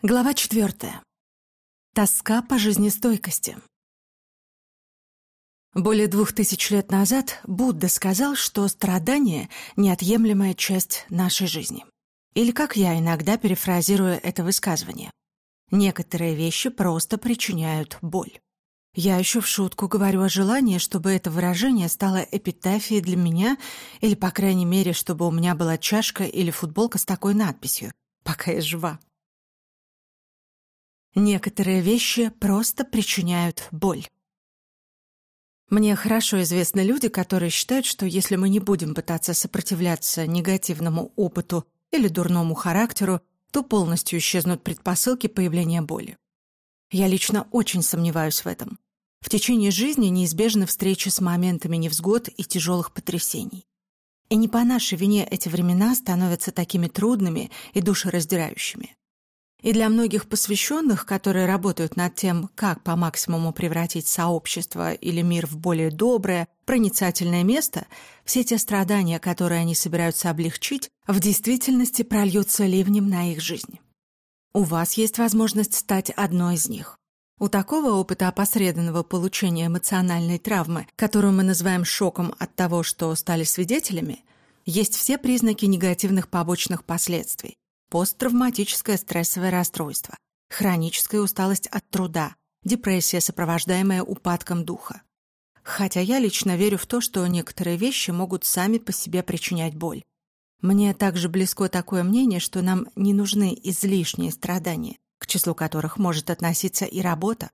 Глава четвертая. Тоска по жизнестойкости. Более двух тысяч лет назад Будда сказал, что страдание — неотъемлемая часть нашей жизни. Или, как я иногда перефразирую это высказывание, некоторые вещи просто причиняют боль. Я еще в шутку говорю о желании, чтобы это выражение стало эпитафией для меня, или, по крайней мере, чтобы у меня была чашка или футболка с такой надписью «Пока я жива». Некоторые вещи просто причиняют боль. Мне хорошо известны люди, которые считают, что если мы не будем пытаться сопротивляться негативному опыту или дурному характеру, то полностью исчезнут предпосылки появления боли. Я лично очень сомневаюсь в этом. В течение жизни неизбежны встречи с моментами невзгод и тяжелых потрясений. И не по нашей вине эти времена становятся такими трудными и душераздирающими. И для многих посвященных, которые работают над тем, как по максимуму превратить сообщество или мир в более доброе, проницательное место, все те страдания, которые они собираются облегчить, в действительности прольются ливнем на их жизнь. У вас есть возможность стать одной из них. У такого опыта опосредованного получения эмоциональной травмы, которую мы называем шоком от того, что стали свидетелями, есть все признаки негативных побочных последствий посттравматическое стрессовое расстройство, хроническая усталость от труда, депрессия, сопровождаемая упадком духа. Хотя я лично верю в то, что некоторые вещи могут сами по себе причинять боль. Мне также близко такое мнение, что нам не нужны излишние страдания, к числу которых может относиться и работа.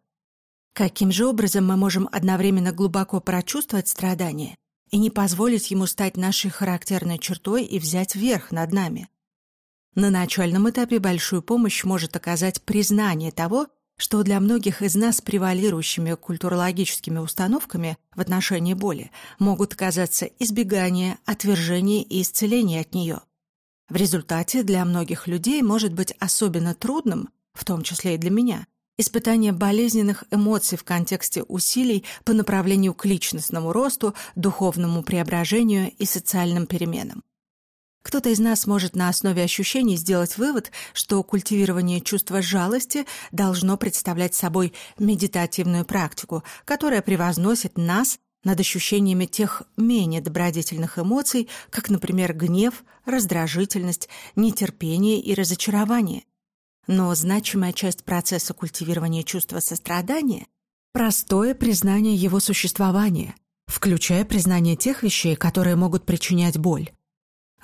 Каким же образом мы можем одновременно глубоко прочувствовать страдания и не позволить ему стать нашей характерной чертой и взять верх над нами? На начальном этапе большую помощь может оказать признание того, что для многих из нас превалирующими культурологическими установками в отношении боли могут казаться избегание, отвержение и исцеление от нее. В результате для многих людей может быть особенно трудным, в том числе и для меня, испытание болезненных эмоций в контексте усилий по направлению к личностному росту, духовному преображению и социальным переменам. Кто-то из нас может на основе ощущений сделать вывод, что культивирование чувства жалости должно представлять собой медитативную практику, которая превозносит нас над ощущениями тех менее добродетельных эмоций, как, например, гнев, раздражительность, нетерпение и разочарование. Но значимая часть процесса культивирования чувства сострадания – простое признание его существования, включая признание тех вещей, которые могут причинять боль.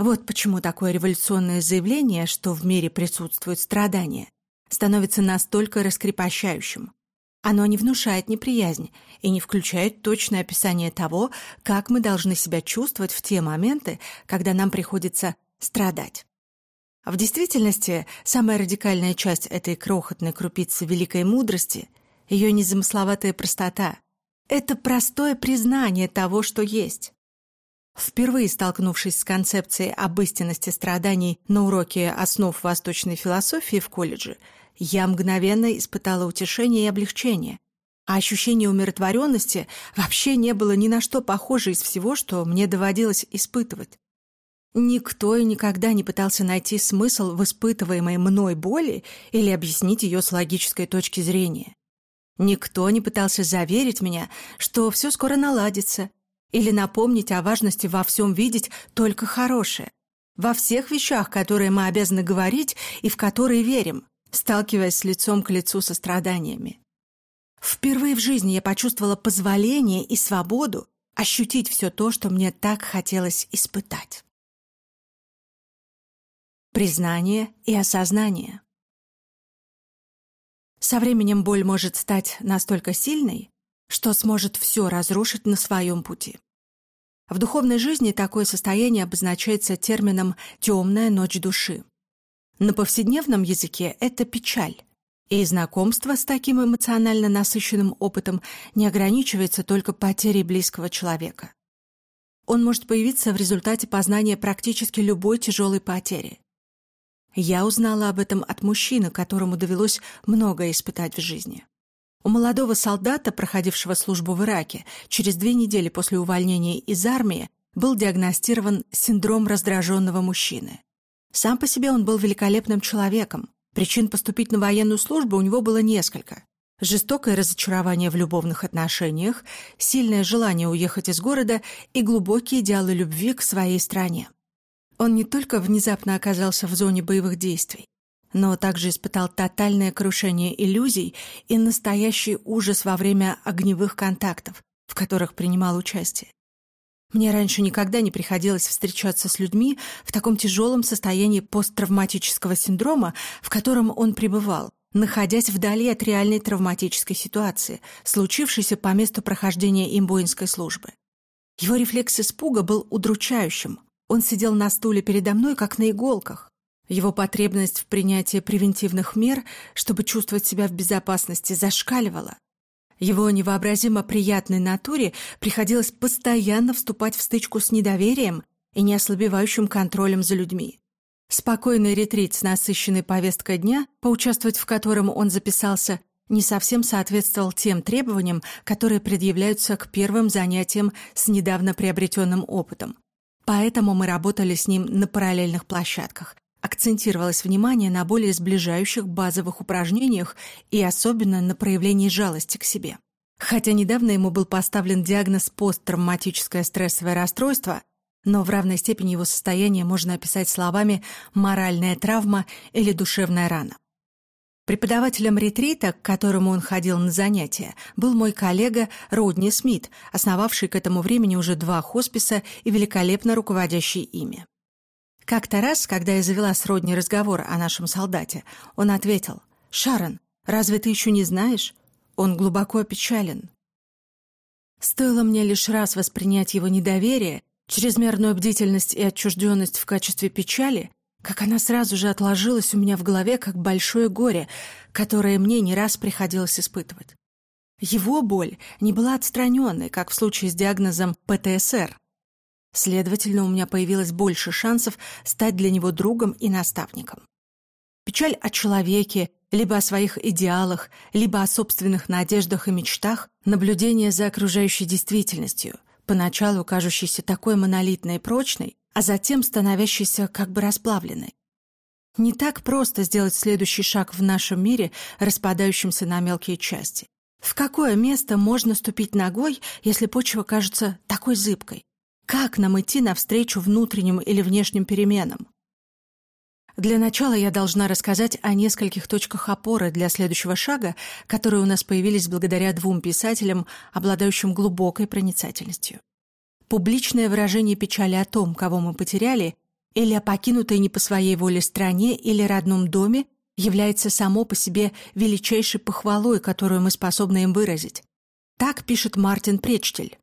Вот почему такое революционное заявление, что в мире присутствует страдание, становится настолько раскрепощающим. Оно не внушает неприязнь и не включает точное описание того, как мы должны себя чувствовать в те моменты, когда нам приходится страдать. В действительности, самая радикальная часть этой крохотной крупицы великой мудрости — ее незамысловатая простота. Это простое признание того, что есть. Впервые столкнувшись с концепцией об истинности страданий на уроке основ восточной философии в колледже, я мгновенно испытала утешение и облегчение. А ощущение умиротворенности вообще не было ни на что похоже из всего, что мне доводилось испытывать. Никто и никогда не пытался найти смысл в испытываемой мной боли или объяснить ее с логической точки зрения. Никто не пытался заверить меня, что все скоро наладится, или напомнить о важности во всем видеть только хорошее. Во всех вещах, которые мы обязаны говорить и в которые верим, сталкиваясь лицом к лицу со страданиями. Впервые в жизни я почувствовала позволение и свободу ощутить все то, что мне так хотелось испытать. Признание и осознание. Со временем боль может стать настолько сильной, что сможет все разрушить на своем пути. В духовной жизни такое состояние обозначается термином «темная ночь души». На повседневном языке это печаль, и знакомство с таким эмоционально насыщенным опытом не ограничивается только потерей близкого человека. Он может появиться в результате познания практически любой тяжелой потери. Я узнала об этом от мужчины, которому довелось многое испытать в жизни. У молодого солдата, проходившего службу в Ираке, через две недели после увольнения из армии был диагностирован синдром раздраженного мужчины. Сам по себе он был великолепным человеком, Причин поступить на военную службу у него было несколько. Жестокое разочарование в любовных отношениях, сильное желание уехать из города и глубокие идеалы любви к своей стране. Он не только внезапно оказался в зоне боевых действий, но также испытал тотальное крушение иллюзий и настоящий ужас во время огневых контактов, в которых принимал участие. Мне раньше никогда не приходилось встречаться с людьми в таком тяжелом состоянии посттравматического синдрома, в котором он пребывал, находясь вдали от реальной травматической ситуации, случившейся по месту прохождения им воинской службы. Его рефлекс испуга был удручающим. Он сидел на стуле передо мной, как на иголках. Его потребность в принятии превентивных мер, чтобы чувствовать себя в безопасности, зашкаливала. Его невообразимо приятной натуре приходилось постоянно вступать в стычку с недоверием и неослабевающим контролем за людьми. Спокойный ретрит с насыщенной повесткой дня, поучаствовать в котором он записался, не совсем соответствовал тем требованиям, которые предъявляются к первым занятиям с недавно приобретенным опытом. Поэтому мы работали с ним на параллельных площадках, акцентировалось внимание на более сближающих базовых упражнениях и особенно на проявлении жалости к себе. Хотя недавно ему был поставлен диагноз посттравматическое стрессовое расстройство, но в равной степени его состояние можно описать словами «моральная травма» или «душевная рана». Преподавателем ретрита, к которому он ходил на занятия, был мой коллега Родни Смит, основавший к этому времени уже два хосписа и великолепно руководящий ими. Как-то раз, когда я завела сродний разговор о нашем солдате, он ответил, «Шарон, разве ты еще не знаешь? Он глубоко опечален». Стоило мне лишь раз воспринять его недоверие, чрезмерную бдительность и отчужденность в качестве печали, как она сразу же отложилась у меня в голове, как большое горе, которое мне не раз приходилось испытывать. Его боль не была отстраненной, как в случае с диагнозом ПТСР, Следовательно, у меня появилось больше шансов стать для него другом и наставником. Печаль о человеке, либо о своих идеалах, либо о собственных надеждах и мечтах, наблюдение за окружающей действительностью, поначалу кажущейся такой монолитной и прочной, а затем становящейся как бы расплавленной. Не так просто сделать следующий шаг в нашем мире, распадающемся на мелкие части. В какое место можно ступить ногой, если почва кажется такой зыбкой? Как нам идти навстречу внутренним или внешним переменам? Для начала я должна рассказать о нескольких точках опоры для следующего шага, которые у нас появились благодаря двум писателям, обладающим глубокой проницательностью. Публичное выражение печали о том, кого мы потеряли, или о покинутой не по своей воле стране или родном доме, является само по себе величайшей похвалой, которую мы способны им выразить. Так пишет Мартин Пречтель.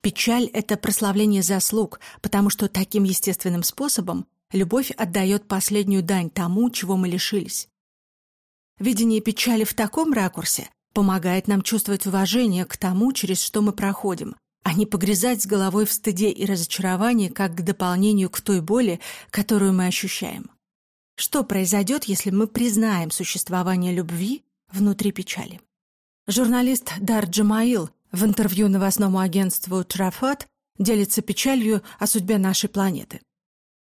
Печаль — это прославление заслуг, потому что таким естественным способом любовь отдает последнюю дань тому, чего мы лишились. Видение печали в таком ракурсе помогает нам чувствовать уважение к тому, через что мы проходим, а не погрязать с головой в стыде и разочаровании как к дополнению к той боли, которую мы ощущаем. Что произойдет, если мы признаем существование любви внутри печали? Журналист Дар Джамаил в интервью новостному агентству «Трафат» делится печалью о судьбе нашей планеты.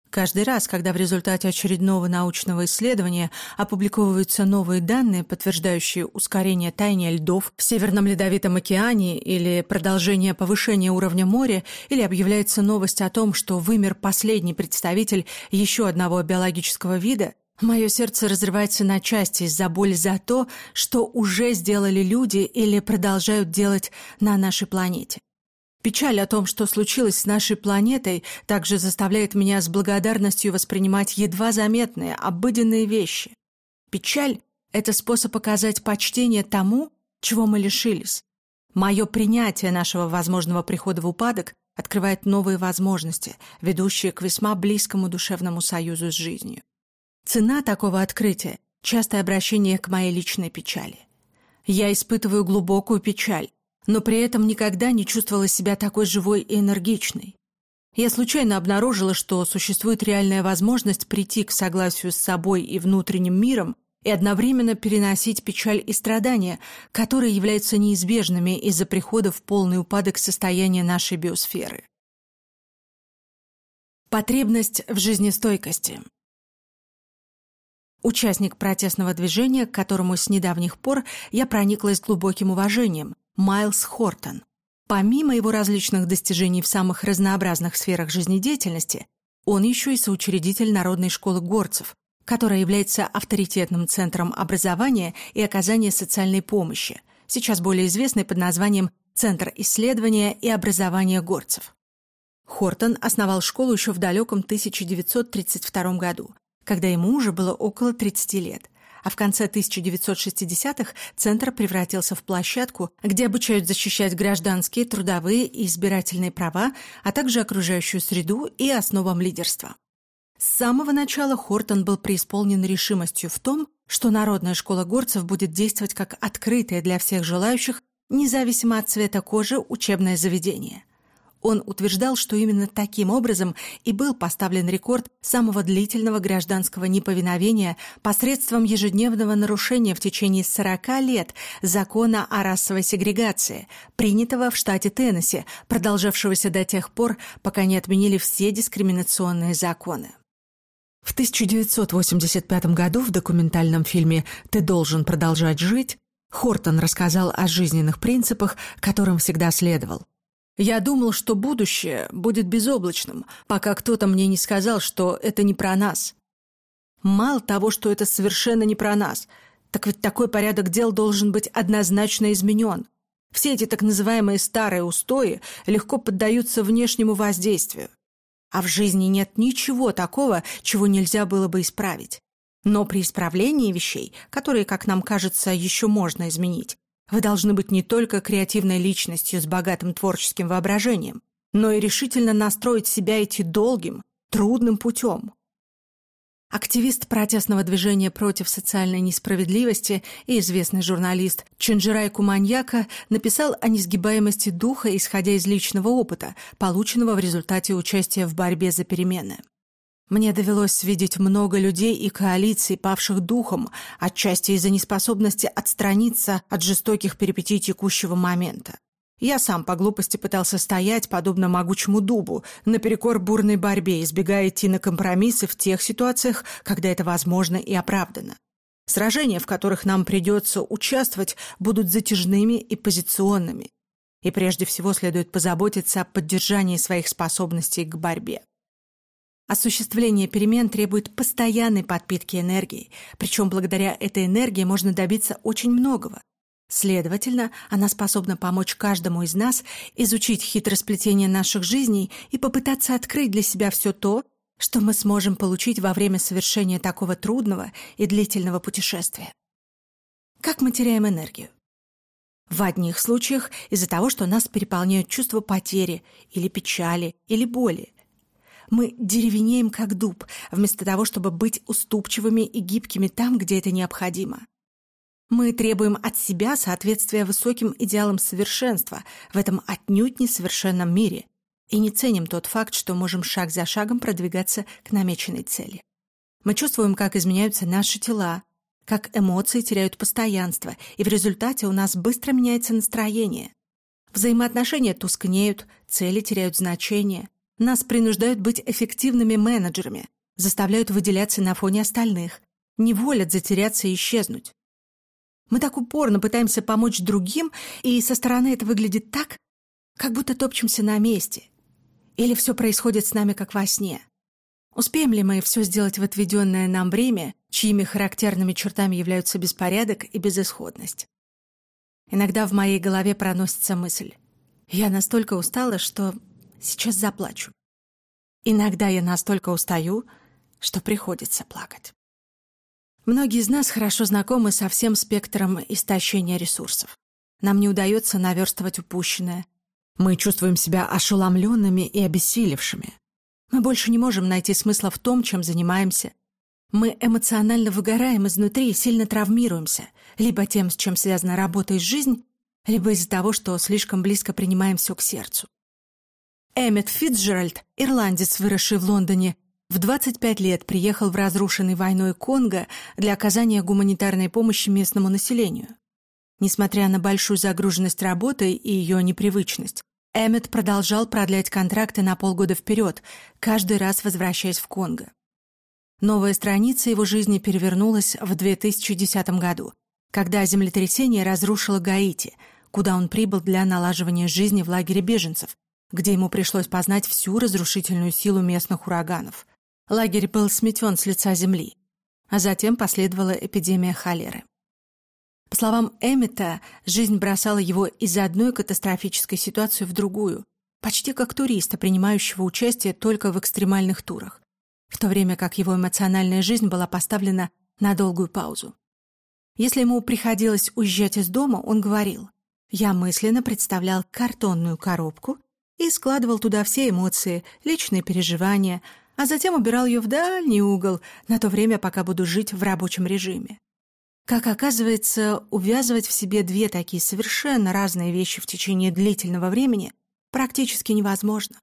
Каждый раз, когда в результате очередного научного исследования опубликовываются новые данные, подтверждающие ускорение таяния льдов в Северном Ледовитом океане или продолжение повышения уровня моря, или объявляется новость о том, что вымер последний представитель еще одного биологического вида, Мое сердце разрывается на части из-за боли за то, что уже сделали люди или продолжают делать на нашей планете. Печаль о том, что случилось с нашей планетой, также заставляет меня с благодарностью воспринимать едва заметные, обыденные вещи. Печаль — это способ показать почтение тому, чего мы лишились. Мое принятие нашего возможного прихода в упадок открывает новые возможности, ведущие к весьма близкому душевному союзу с жизнью. Цена такого открытия – частое обращение к моей личной печали. Я испытываю глубокую печаль, но при этом никогда не чувствовала себя такой живой и энергичной. Я случайно обнаружила, что существует реальная возможность прийти к согласию с собой и внутренним миром и одновременно переносить печаль и страдания, которые являются неизбежными из-за прихода в полный упадок состояния нашей биосферы. Потребность в жизнестойкости – Участник протестного движения, к которому с недавних пор я прониклась глубоким уважением, Майлз Хортон. Помимо его различных достижений в самых разнообразных сферах жизнедеятельности, он еще и соучредитель Народной школы горцев, которая является авторитетным центром образования и оказания социальной помощи, сейчас более известной под названием Центр исследования и образования горцев. Хортон основал школу еще в далеком 1932 году, когда ему уже было около 30 лет, а в конце 1960-х центр превратился в площадку, где обучают защищать гражданские, трудовые и избирательные права, а также окружающую среду и основам лидерства. С самого начала Хортон был преисполнен решимостью в том, что Народная школа горцев будет действовать как открытое для всех желающих, независимо от цвета кожи, учебное заведение. Он утверждал, что именно таким образом и был поставлен рекорд самого длительного гражданского неповиновения посредством ежедневного нарушения в течение 40 лет закона о расовой сегрегации, принятого в штате Теннесси, продолжавшегося до тех пор, пока не отменили все дискриминационные законы. В 1985 году в документальном фильме «Ты должен продолжать жить» Хортон рассказал о жизненных принципах, которым всегда следовал. «Я думал, что будущее будет безоблачным, пока кто-то мне не сказал, что это не про нас. Мало того, что это совершенно не про нас, так ведь такой порядок дел должен быть однозначно изменен. Все эти так называемые старые устои легко поддаются внешнему воздействию. А в жизни нет ничего такого, чего нельзя было бы исправить. Но при исправлении вещей, которые, как нам кажется, еще можно изменить, вы должны быть не только креативной личностью с богатым творческим воображением, но и решительно настроить себя идти долгим, трудным путем. Активист протестного движения против социальной несправедливости и известный журналист Ченджирай Куманьяка написал о несгибаемости духа, исходя из личного опыта, полученного в результате участия в борьбе за перемены. Мне довелось видеть много людей и коалиций, павших духом, отчасти из-за неспособности отстраниться от жестоких перипетий текущего момента. Я сам по глупости пытался стоять, подобно могучему дубу, наперекор бурной борьбе, избегая идти на компромиссы в тех ситуациях, когда это возможно и оправдано. Сражения, в которых нам придется участвовать, будут затяжными и позиционными. И прежде всего следует позаботиться о поддержании своих способностей к борьбе. Осуществление перемен требует постоянной подпитки энергии, причем благодаря этой энергии можно добиться очень многого. Следовательно, она способна помочь каждому из нас изучить хитросплетение наших жизней и попытаться открыть для себя все то, что мы сможем получить во время совершения такого трудного и длительного путешествия. Как мы теряем энергию? В одних случаях из-за того, что нас переполняют чувство потери или печали или боли. Мы деревенеем как дуб, вместо того, чтобы быть уступчивыми и гибкими там, где это необходимо. Мы требуем от себя соответствия высоким идеалам совершенства в этом отнюдь несовершенном мире и не ценим тот факт, что можем шаг за шагом продвигаться к намеченной цели. Мы чувствуем, как изменяются наши тела, как эмоции теряют постоянство, и в результате у нас быстро меняется настроение. Взаимоотношения тускнеют, цели теряют значение. Нас принуждают быть эффективными менеджерами, заставляют выделяться на фоне остальных, не волят затеряться и исчезнуть. Мы так упорно пытаемся помочь другим, и со стороны это выглядит так, как будто топчемся на месте. Или все происходит с нами как во сне. Успеем ли мы все сделать в отведенное нам время, чьими характерными чертами являются беспорядок и безысходность? Иногда в моей голове проносится мысль. Я настолько устала, что сейчас заплачу. Иногда я настолько устаю, что приходится плакать. Многие из нас хорошо знакомы со всем спектром истощения ресурсов. Нам не удается наверстывать упущенное. Мы чувствуем себя ошеломленными и обессилевшими. Мы больше не можем найти смысла в том, чем занимаемся. Мы эмоционально выгораем изнутри и сильно травмируемся, либо тем, с чем связана работа и жизнь, либо из-за того, что слишком близко принимаем все к сердцу. Эммет Фитцджеральд, ирландец, выросший в Лондоне, в 25 лет приехал в разрушенный войной Конго для оказания гуманитарной помощи местному населению. Несмотря на большую загруженность работы и ее непривычность, Эммет продолжал продлять контракты на полгода вперед, каждый раз возвращаясь в Конго. Новая страница его жизни перевернулась в 2010 году, когда землетрясение разрушило Гаити, куда он прибыл для налаживания жизни в лагере беженцев, где ему пришлось познать всю разрушительную силу местных ураганов. Лагерь был сметен с лица земли, а затем последовала эпидемия холеры. По словам Эммета, жизнь бросала его из одной катастрофической ситуации в другую, почти как туриста, принимающего участие только в экстремальных турах в то время как его эмоциональная жизнь была поставлена на долгую паузу. Если ему приходилось уезжать из дома, он говорил, «Я мысленно представлял картонную коробку и складывал туда все эмоции, личные переживания, а затем убирал ее в дальний угол на то время, пока буду жить в рабочем режиме. Как оказывается, увязывать в себе две такие совершенно разные вещи в течение длительного времени практически невозможно.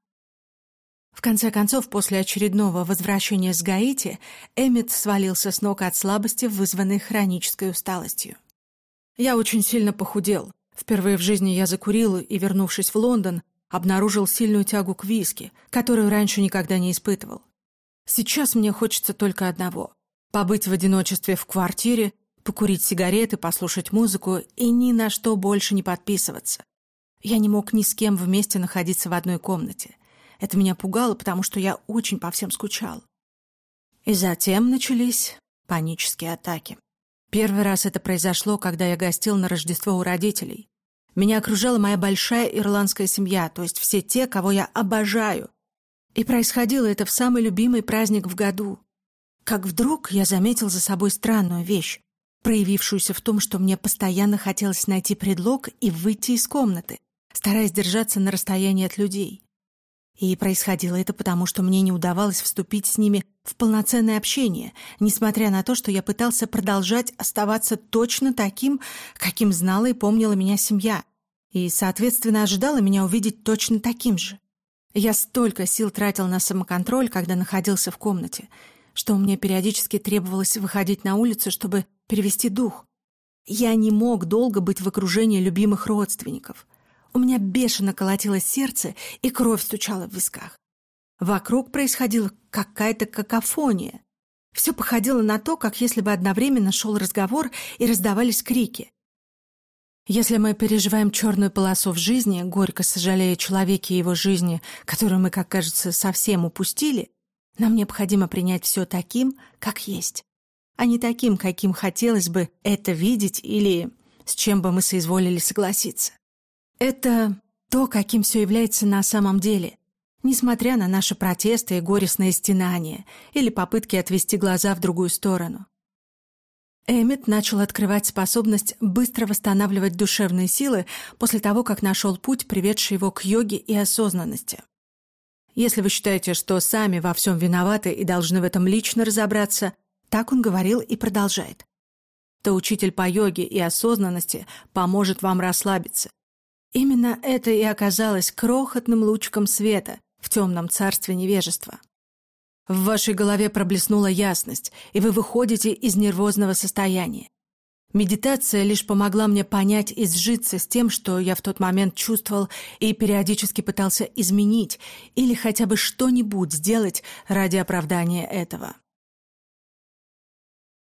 В конце концов, после очередного возвращения с Гаити, Эммет свалился с ног от слабости, вызванной хронической усталостью. «Я очень сильно похудел. Впервые в жизни я закурил и, вернувшись в Лондон, обнаружил сильную тягу к виски, которую раньше никогда не испытывал. Сейчас мне хочется только одного — побыть в одиночестве в квартире, покурить сигареты, послушать музыку и ни на что больше не подписываться. Я не мог ни с кем вместе находиться в одной комнате. Это меня пугало, потому что я очень по всем скучал. И затем начались панические атаки. Первый раз это произошло, когда я гостил на Рождество у родителей. Меня окружала моя большая ирландская семья, то есть все те, кого я обожаю. И происходило это в самый любимый праздник в году. Как вдруг я заметил за собой странную вещь, проявившуюся в том, что мне постоянно хотелось найти предлог и выйти из комнаты, стараясь держаться на расстоянии от людей. И происходило это потому, что мне не удавалось вступить с ними в полноценное общение, несмотря на то, что я пытался продолжать оставаться точно таким, каким знала и помнила меня семья, и, соответственно, ожидала меня увидеть точно таким же. Я столько сил тратил на самоконтроль, когда находился в комнате, что мне периодически требовалось выходить на улицу, чтобы перевести дух. Я не мог долго быть в окружении любимых родственников. У меня бешено колотилось сердце, и кровь стучала в висках. Вокруг происходила какая-то какофония. Все походило на то, как если бы одновременно шел разговор и раздавались крики. Если мы переживаем черную полосу в жизни, горько сожалея человеке и его жизни, которую мы, как кажется, совсем упустили, нам необходимо принять все таким, как есть, а не таким, каким хотелось бы это видеть или с чем бы мы соизволили согласиться. Это то, каким все является на самом деле, несмотря на наши протесты и горестные стенания или попытки отвести глаза в другую сторону. Эммет начал открывать способность быстро восстанавливать душевные силы после того, как нашел путь, приведший его к йоге и осознанности. Если вы считаете, что сами во всем виноваты и должны в этом лично разобраться, так он говорил и продолжает, то учитель по йоге и осознанности поможет вам расслабиться, Именно это и оказалось крохотным лучиком света в темном царстве невежества. В вашей голове проблеснула ясность, и вы выходите из нервозного состояния. Медитация лишь помогла мне понять и сжиться с тем, что я в тот момент чувствовал и периодически пытался изменить или хотя бы что-нибудь сделать ради оправдания этого.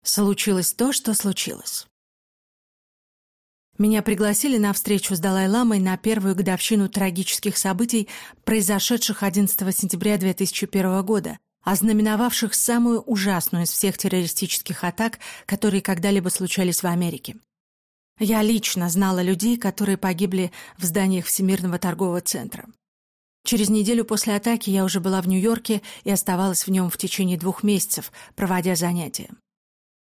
Случилось то, что случилось. Меня пригласили на встречу с Далай-ламой на первую годовщину трагических событий, произошедших 11 сентября 2001 года, ознаменовавших самую ужасную из всех террористических атак, которые когда-либо случались в Америке. Я лично знала людей, которые погибли в зданиях Всемирного торгового центра. Через неделю после атаки я уже была в Нью-Йорке и оставалась в нем в течение двух месяцев, проводя занятия.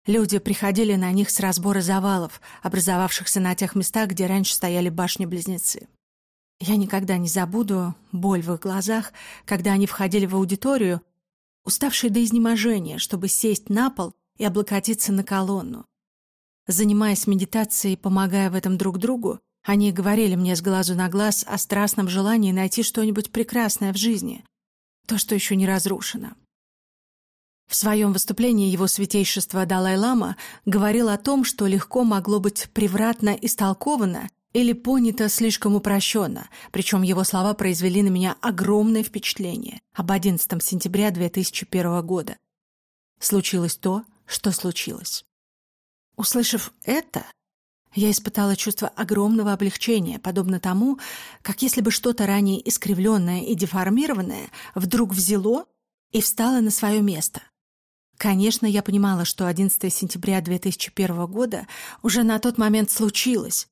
Люди приходили на них с разбора завалов, образовавшихся на тех местах, где раньше стояли башни-близнецы. Я никогда не забуду боль в их глазах, когда они входили в аудиторию, уставшие до изнеможения, чтобы сесть на пол и облокотиться на колонну. Занимаясь медитацией и помогая в этом друг другу, они говорили мне с глазу на глаз о страстном желании найти что-нибудь прекрасное в жизни, то, что еще не разрушено. В своем выступлении его святейшество Далай-лама говорил о том, что легко могло быть превратно истолковано или понято слишком упрощенно, причем его слова произвели на меня огромное впечатление об 11 сентября 2001 года. Случилось то, что случилось. Услышав это, я испытала чувство огромного облегчения, подобно тому, как если бы что-то ранее искривленное и деформированное вдруг взяло и встало на свое место. Конечно, я понимала, что 11 сентября 2001 года уже на тот момент случилось,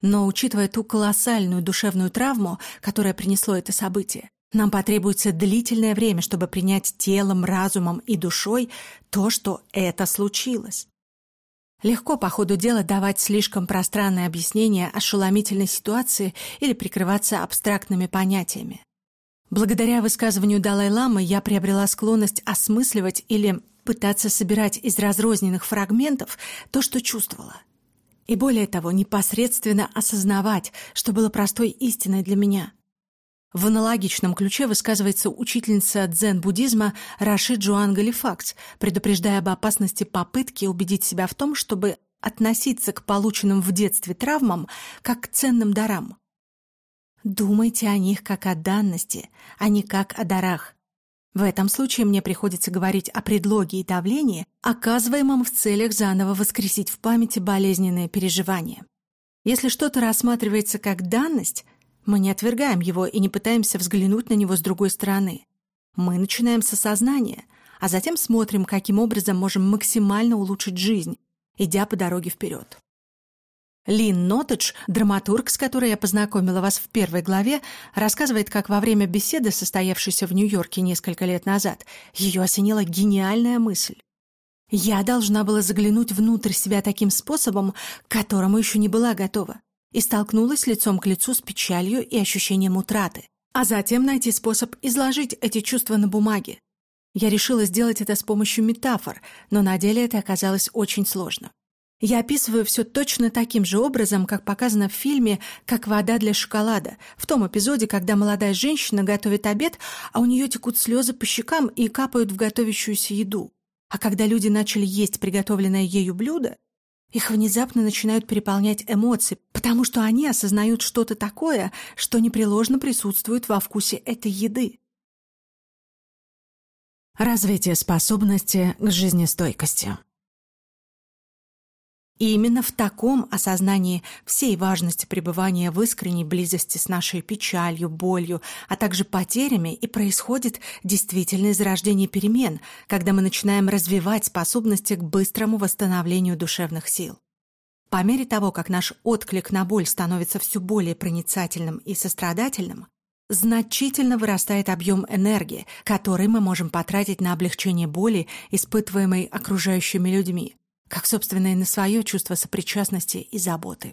но, учитывая ту колоссальную душевную травму, которая принесло это событие, нам потребуется длительное время, чтобы принять телом, разумом и душой то, что это случилось. Легко по ходу дела давать слишком пространное объяснение ошеломительной ситуации или прикрываться абстрактными понятиями. Благодаря высказыванию Далай-ламы я приобрела склонность осмысливать или пытаться собирать из разрозненных фрагментов то, что чувствовала. И более того, непосредственно осознавать, что было простой истиной для меня. В аналогичном ключе высказывается учительница дзен-буддизма Рашид Джоан Галифакс, предупреждая об опасности попытки убедить себя в том, чтобы относиться к полученным в детстве травмам как к ценным дарам. Думайте о них как о данности, а не как о дарах. В этом случае мне приходится говорить о предлоге и давлении, оказываемом в целях заново воскресить в памяти болезненные переживания. Если что-то рассматривается как данность, мы не отвергаем его и не пытаемся взглянуть на него с другой стороны. Мы начинаем с осознания, а затем смотрим, каким образом можем максимально улучшить жизнь, идя по дороге вперед. Лин Нотедж, драматург, с которой я познакомила вас в первой главе, рассказывает, как во время беседы, состоявшейся в Нью-Йорке несколько лет назад, ее осенила гениальная мысль. Я должна была заглянуть внутрь себя таким способом, к которому еще не была готова и столкнулась лицом к лицу с печалью и ощущением утраты, а затем найти способ изложить эти чувства на бумаге. Я решила сделать это с помощью метафор, но на деле это оказалось очень сложно. Я описываю все точно таким же образом, как показано в фильме «Как вода для шоколада», в том эпизоде, когда молодая женщина готовит обед, а у нее текут слезы по щекам и капают в готовящуюся еду. А когда люди начали есть приготовленное ею блюдо, их внезапно начинают переполнять эмоции, потому что они осознают что-то такое, что непреложно присутствует во вкусе этой еды. Развитие способности к жизнестойкости. И именно в таком осознании всей важности пребывания в искренней близости с нашей печалью, болью, а также потерями и происходит действительное зарождение перемен, когда мы начинаем развивать способности к быстрому восстановлению душевных сил. По мере того, как наш отклик на боль становится все более проницательным и сострадательным, значительно вырастает объем энергии, который мы можем потратить на облегчение боли, испытываемой окружающими людьми, как, собственно, и на свое чувство сопричастности и заботы.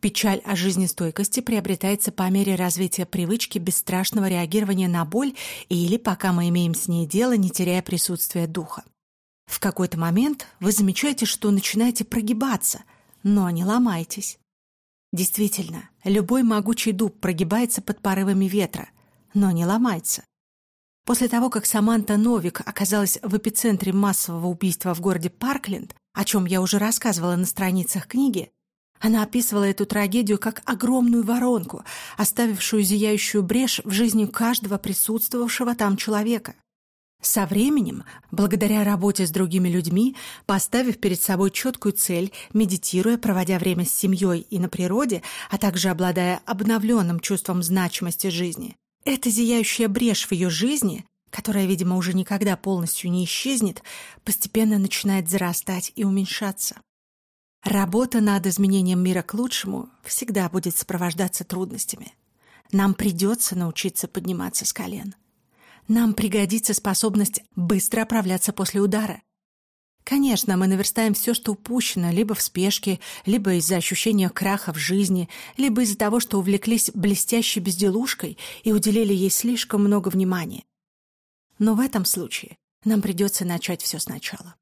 Печаль о жизнестойкости приобретается по мере развития привычки бесстрашного реагирования на боль или пока мы имеем с ней дело, не теряя присутствия духа. В какой-то момент вы замечаете, что начинаете прогибаться, но не ломайтесь. Действительно, любой могучий дуб прогибается под порывами ветра, но не ломается. После того, как Саманта Новик оказалась в эпицентре массового убийства в городе Паркленд, о чем я уже рассказывала на страницах книги, она описывала эту трагедию как огромную воронку, оставившую зияющую брешь в жизни каждого присутствовавшего там человека. Со временем, благодаря работе с другими людьми, поставив перед собой четкую цель, медитируя, проводя время с семьей и на природе, а также обладая обновленным чувством значимости жизни, эта зияющая брешь в ее жизни которая, видимо, уже никогда полностью не исчезнет, постепенно начинает зарастать и уменьшаться. Работа над изменением мира к лучшему всегда будет сопровождаться трудностями. Нам придется научиться подниматься с колен. Нам пригодится способность быстро оправляться после удара. Конечно, мы наверстаем все, что упущено, либо в спешке, либо из-за ощущения краха в жизни, либо из-за того, что увлеклись блестящей безделушкой и уделили ей слишком много внимания. Но в этом случае нам придется начать все сначала.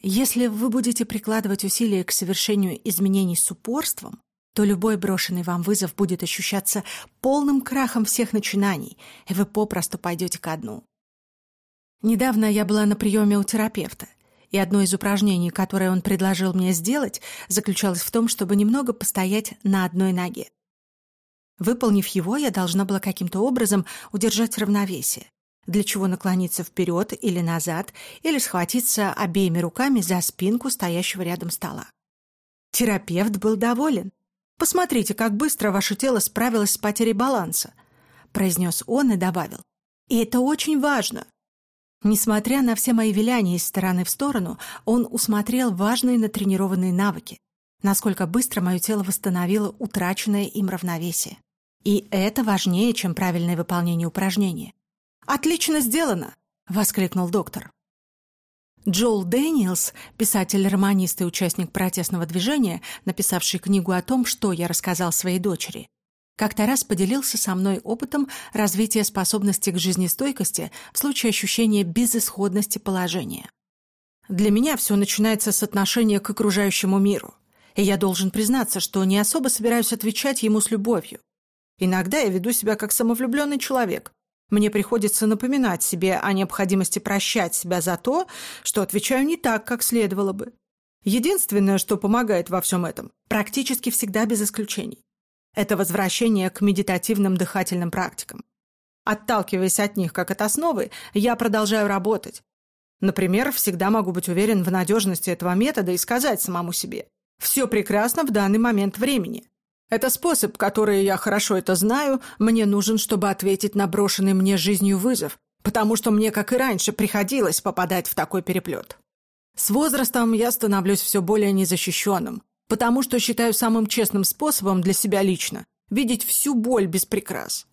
Если вы будете прикладывать усилия к совершению изменений с упорством, то любой брошенный вам вызов будет ощущаться полным крахом всех начинаний, и вы попросту пойдете ко дну. Недавно я была на приеме у терапевта, и одно из упражнений, которое он предложил мне сделать, заключалось в том, чтобы немного постоять на одной ноге. Выполнив его, я должна была каким-то образом удержать равновесие для чего наклониться вперед или назад, или схватиться обеими руками за спинку стоящего рядом стола. Терапевт был доволен. «Посмотрите, как быстро ваше тело справилось с потерей баланса», произнес он и добавил. «И это очень важно. Несмотря на все мои виляния из стороны в сторону, он усмотрел важные натренированные навыки, насколько быстро мое тело восстановило утраченное им равновесие. И это важнее, чем правильное выполнение упражнения. «Отлично сделано!» — воскликнул доктор. Джоэл Дэниелс, писатель-романист и участник протестного движения, написавший книгу о том, что я рассказал своей дочери, как-то раз поделился со мной опытом развития способности к жизнестойкости в случае ощущения безысходности положения. Для меня все начинается с отношения к окружающему миру, и я должен признаться, что не особо собираюсь отвечать ему с любовью. Иногда я веду себя как самовлюбленный человек. Мне приходится напоминать себе о необходимости прощать себя за то, что отвечаю не так, как следовало бы. Единственное, что помогает во всем этом, практически всегда без исключений, это возвращение к медитативным дыхательным практикам. Отталкиваясь от них как от основы, я продолжаю работать. Например, всегда могу быть уверен в надежности этого метода и сказать самому себе «все прекрасно в данный момент времени». Это способ, который я хорошо это знаю, мне нужен, чтобы ответить на брошенный мне жизнью вызов, потому что мне, как и раньше, приходилось попадать в такой переплет. С возрастом я становлюсь все более незащищенным, потому что считаю самым честным способом для себя лично видеть всю боль без прикрас.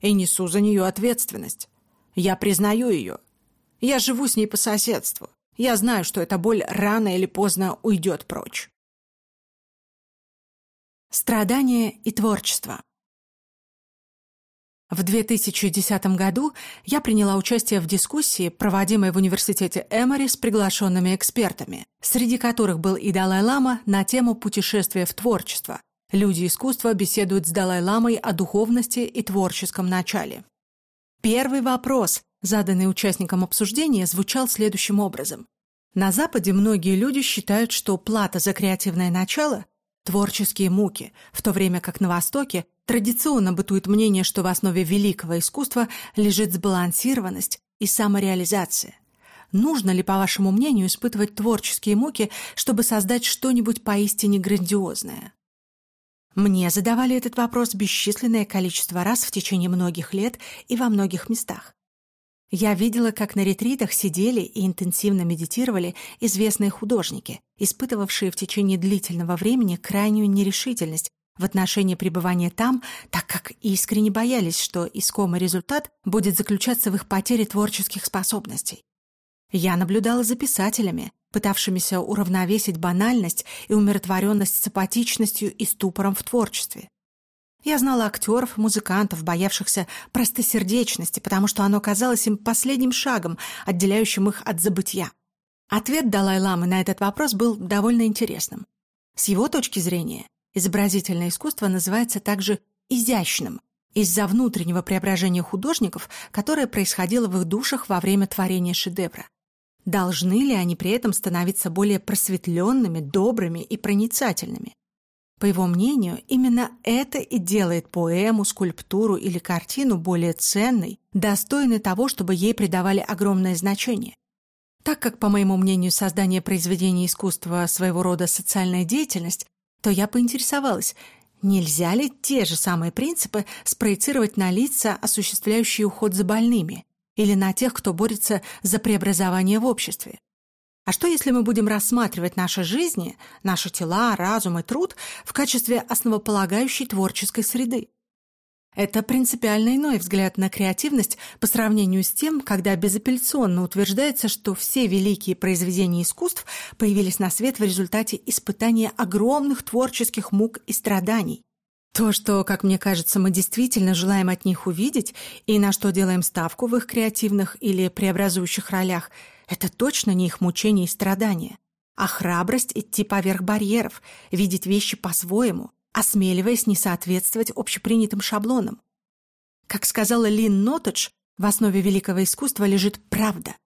И несу за нее ответственность. Я признаю ее. Я живу с ней по соседству. Я знаю, что эта боль рано или поздно уйдет прочь. Страдание и творчество в 2010 году я приняла участие в дискуссии, проводимой в университете Эмори с приглашенными экспертами, среди которых был и Далай-лама на тему путешествия в творчество. Люди искусства беседуют с Далай-ламой о духовности и творческом начале. Первый вопрос, заданный участникам обсуждения, звучал следующим образом. На Западе многие люди считают, что плата за креативное начало – творческие муки, в то время как на Востоке Традиционно бытует мнение, что в основе великого искусства лежит сбалансированность и самореализация. Нужно ли, по вашему мнению, испытывать творческие муки, чтобы создать что-нибудь поистине грандиозное? Мне задавали этот вопрос бесчисленное количество раз в течение многих лет и во многих местах. Я видела, как на ретритах сидели и интенсивно медитировали известные художники, испытывавшие в течение длительного времени крайнюю нерешительность в отношении пребывания там, так как искренне боялись, что искомый результат будет заключаться в их потере творческих способностей. Я наблюдала за писателями, пытавшимися уравновесить банальность и умиротворенность с апатичностью и ступором в творчестве. Я знала актеров, музыкантов, боявшихся простосердечности, потому что оно казалось им последним шагом, отделяющим их от забытья. Ответ Далай-ламы на этот вопрос был довольно интересным. С его точки зрения, Изобразительное искусство называется также изящным из-за внутреннего преображения художников, которое происходило в их душах во время творения шедевра. Должны ли они при этом становиться более просветленными, добрыми и проницательными? По его мнению, именно это и делает поэму, скульптуру или картину более ценной, достойной того, чтобы ей придавали огромное значение. Так как, по моему мнению, создание произведения искусства своего рода социальная деятельность, то я поинтересовалась, нельзя ли те же самые принципы спроецировать на лица, осуществляющие уход за больными, или на тех, кто борется за преобразование в обществе. А что, если мы будем рассматривать наши жизни, наши тела, разум и труд в качестве основополагающей творческой среды? Это принципиально иной взгляд на креативность по сравнению с тем, когда безапелляционно утверждается, что все великие произведения искусств появились на свет в результате испытания огромных творческих мук и страданий. То, что, как мне кажется, мы действительно желаем от них увидеть и на что делаем ставку в их креативных или преобразующих ролях, это точно не их мучения и страдания, а храбрость идти поверх барьеров, видеть вещи по-своему, осмеливаясь не соответствовать общепринятым шаблонам. Как сказала Лин Нотедж, в основе великого искусства лежит правда.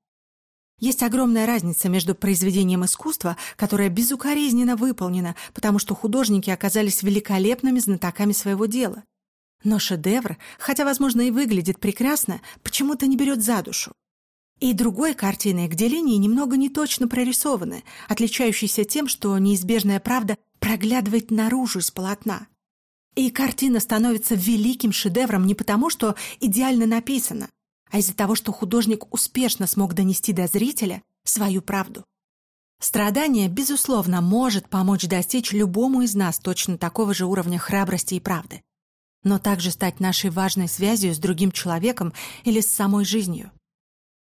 Есть огромная разница между произведением искусства, которое безукоризненно выполнено, потому что художники оказались великолепными знатоками своего дела, Но шедевр, хотя, возможно, и выглядит прекрасно, почему-то не берет за душу. И другой картины, где линии немного неточно прорисованы, отличающиеся тем, что неизбежная правда проглядывает наружу из полотна. И картина становится великим шедевром не потому, что идеально написана, а из-за того, что художник успешно смог донести до зрителя свою правду. Страдание, безусловно, может помочь достичь любому из нас точно такого же уровня храбрости и правды, но также стать нашей важной связью с другим человеком или с самой жизнью.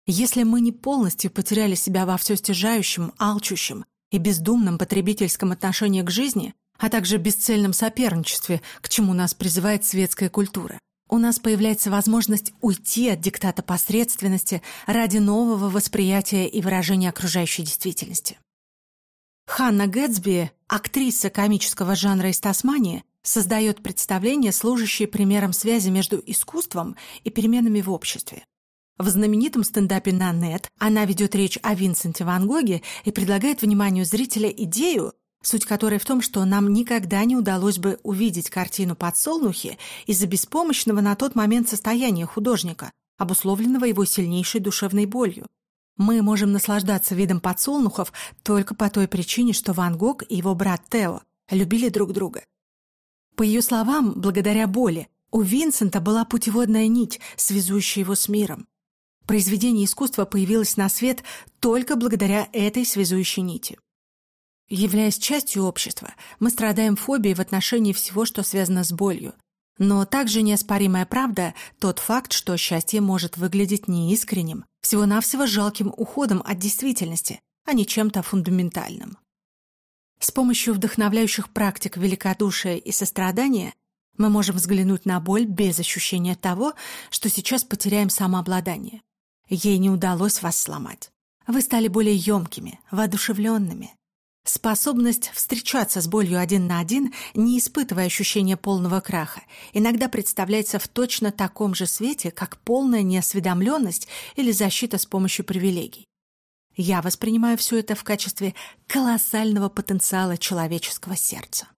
Если мы не полностью потеряли себя во все стяжающем, алчущем и бездумном потребительском отношении к жизни, а также бесцельном соперничестве, к чему нас призывает светская культура, у нас появляется возможность уйти от диктата посредственности ради нового восприятия и выражения окружающей действительности. Ханна Гэтсби, актриса комического жанра из Тасмании, создает представление, служащее примером связи между искусством и переменами в обществе. В знаменитом стендапе на нет она ведет речь о Винсенте Ван Гоге и предлагает вниманию зрителя идею, суть которой в том, что нам никогда не удалось бы увидеть картину «Подсолнухи» из-за беспомощного на тот момент состояния художника, обусловленного его сильнейшей душевной болью. Мы можем наслаждаться видом подсолнухов только по той причине, что Ван Гог и его брат Тео любили друг друга. По ее словам, благодаря боли, у Винсента была путеводная нить, связующая его с миром. Произведение искусства появилось на свет только благодаря этой связующей нити. Являясь частью общества, мы страдаем фобией в отношении всего, что связано с болью. Но также неоспоримая правда – тот факт, что счастье может выглядеть неискренним, всего-навсего жалким уходом от действительности, а не чем-то фундаментальным. С помощью вдохновляющих практик великодушия и сострадания мы можем взглянуть на боль без ощущения того, что сейчас потеряем самообладание. Ей не удалось вас сломать. Вы стали более емкими, воодушевленными. Способность встречаться с болью один на один, не испытывая ощущения полного краха, иногда представляется в точно таком же свете, как полная неосведомленность или защита с помощью привилегий. Я воспринимаю все это в качестве колоссального потенциала человеческого сердца.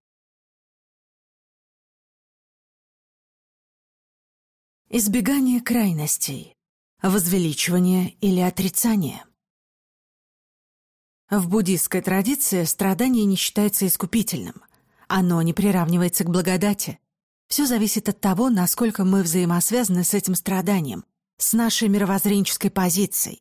Избегание крайностей. Возвеличивание или отрицание. В буддистской традиции страдание не считается искупительным. Оно не приравнивается к благодати. Все зависит от того, насколько мы взаимосвязаны с этим страданием, с нашей мировоззренческой позицией,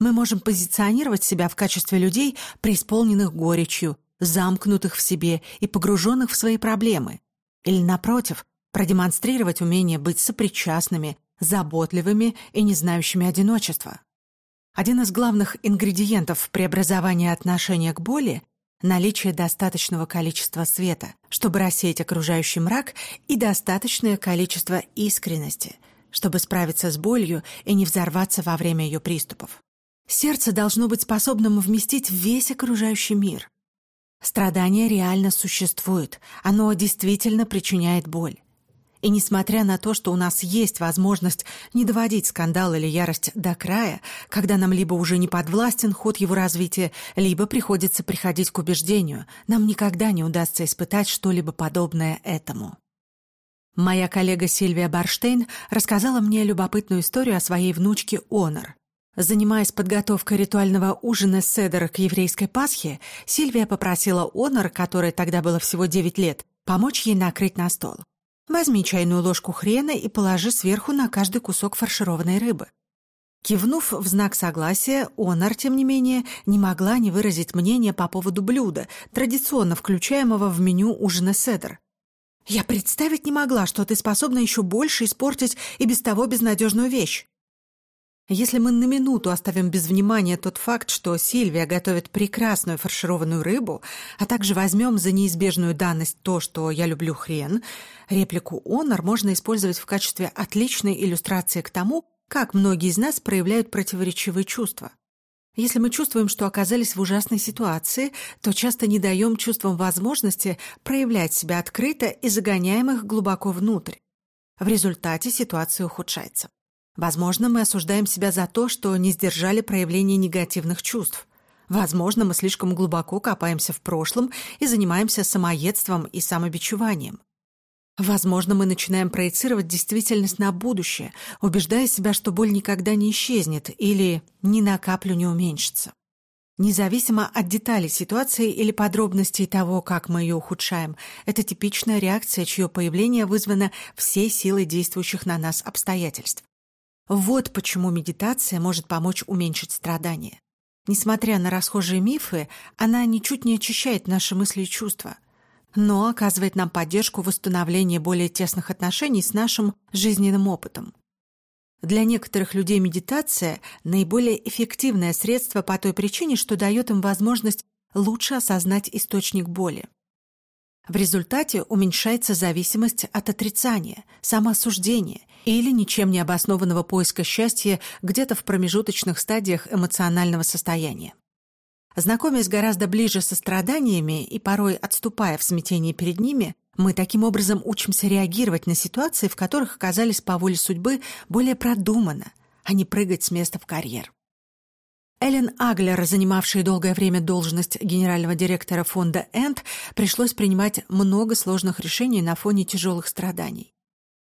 мы можем позиционировать себя в качестве людей, преисполненных горечью, замкнутых в себе и погруженных в свои проблемы. Или, напротив, продемонстрировать умение быть сопричастными, заботливыми и не знающими одиночества. Один из главных ингредиентов преобразования отношения к боли – наличие достаточного количества света, чтобы рассеять окружающий мрак, и достаточное количество искренности, чтобы справиться с болью и не взорваться во время ее приступов. Сердце должно быть способным вместить весь окружающий мир. Страдание реально существует, оно действительно причиняет боль. И несмотря на то, что у нас есть возможность не доводить скандал или ярость до края, когда нам либо уже не подвластен ход его развития, либо приходится приходить к убеждению, нам никогда не удастся испытать что-либо подобное этому. Моя коллега Сильвия Барштейн рассказала мне любопытную историю о своей внучке Онор. Занимаясь подготовкой ритуального ужина Седера к еврейской Пасхе, Сильвия попросила Онор, которой тогда было всего 9 лет, помочь ей накрыть на стол. «Возьми чайную ложку хрена и положи сверху на каждый кусок фаршированной рыбы». Кивнув в знак согласия, Онор, тем не менее, не могла не выразить мнение по поводу блюда, традиционно включаемого в меню ужина Седер. «Я представить не могла, что ты способна еще больше испортить и без того безнадежную вещь». Если мы на минуту оставим без внимания тот факт, что Сильвия готовит прекрасную фаршированную рыбу, а также возьмем за неизбежную данность то, что я люблю хрен, реплику «Онор» можно использовать в качестве отличной иллюстрации к тому, как многие из нас проявляют противоречивые чувства. Если мы чувствуем, что оказались в ужасной ситуации, то часто не даем чувствам возможности проявлять себя открыто и загоняем их глубоко внутрь. В результате ситуация ухудшается. Возможно, мы осуждаем себя за то, что не сдержали проявление негативных чувств. Возможно, мы слишком глубоко копаемся в прошлом и занимаемся самоедством и самобичеванием. Возможно, мы начинаем проецировать действительность на будущее, убеждая себя, что боль никогда не исчезнет или ни на каплю не уменьшится. Независимо от деталей ситуации или подробностей того, как мы ее ухудшаем, это типичная реакция, чье появление вызвано всей силой действующих на нас обстоятельств. Вот почему медитация может помочь уменьшить страдания. Несмотря на расхожие мифы, она ничуть не очищает наши мысли и чувства, но оказывает нам поддержку в восстановлении более тесных отношений с нашим жизненным опытом. Для некоторых людей медитация – наиболее эффективное средство по той причине, что дает им возможность лучше осознать источник боли. В результате уменьшается зависимость от отрицания, самоосуждения или ничем не обоснованного поиска счастья где-то в промежуточных стадиях эмоционального состояния. Знакомясь гораздо ближе со страданиями и порой отступая в смятении перед ними, мы таким образом учимся реагировать на ситуации, в которых оказались по воле судьбы более продуманно, а не прыгать с места в карьер. Эллен Аглер, занимавшая долгое время должность генерального директора фонда «Энд», пришлось принимать много сложных решений на фоне тяжелых страданий.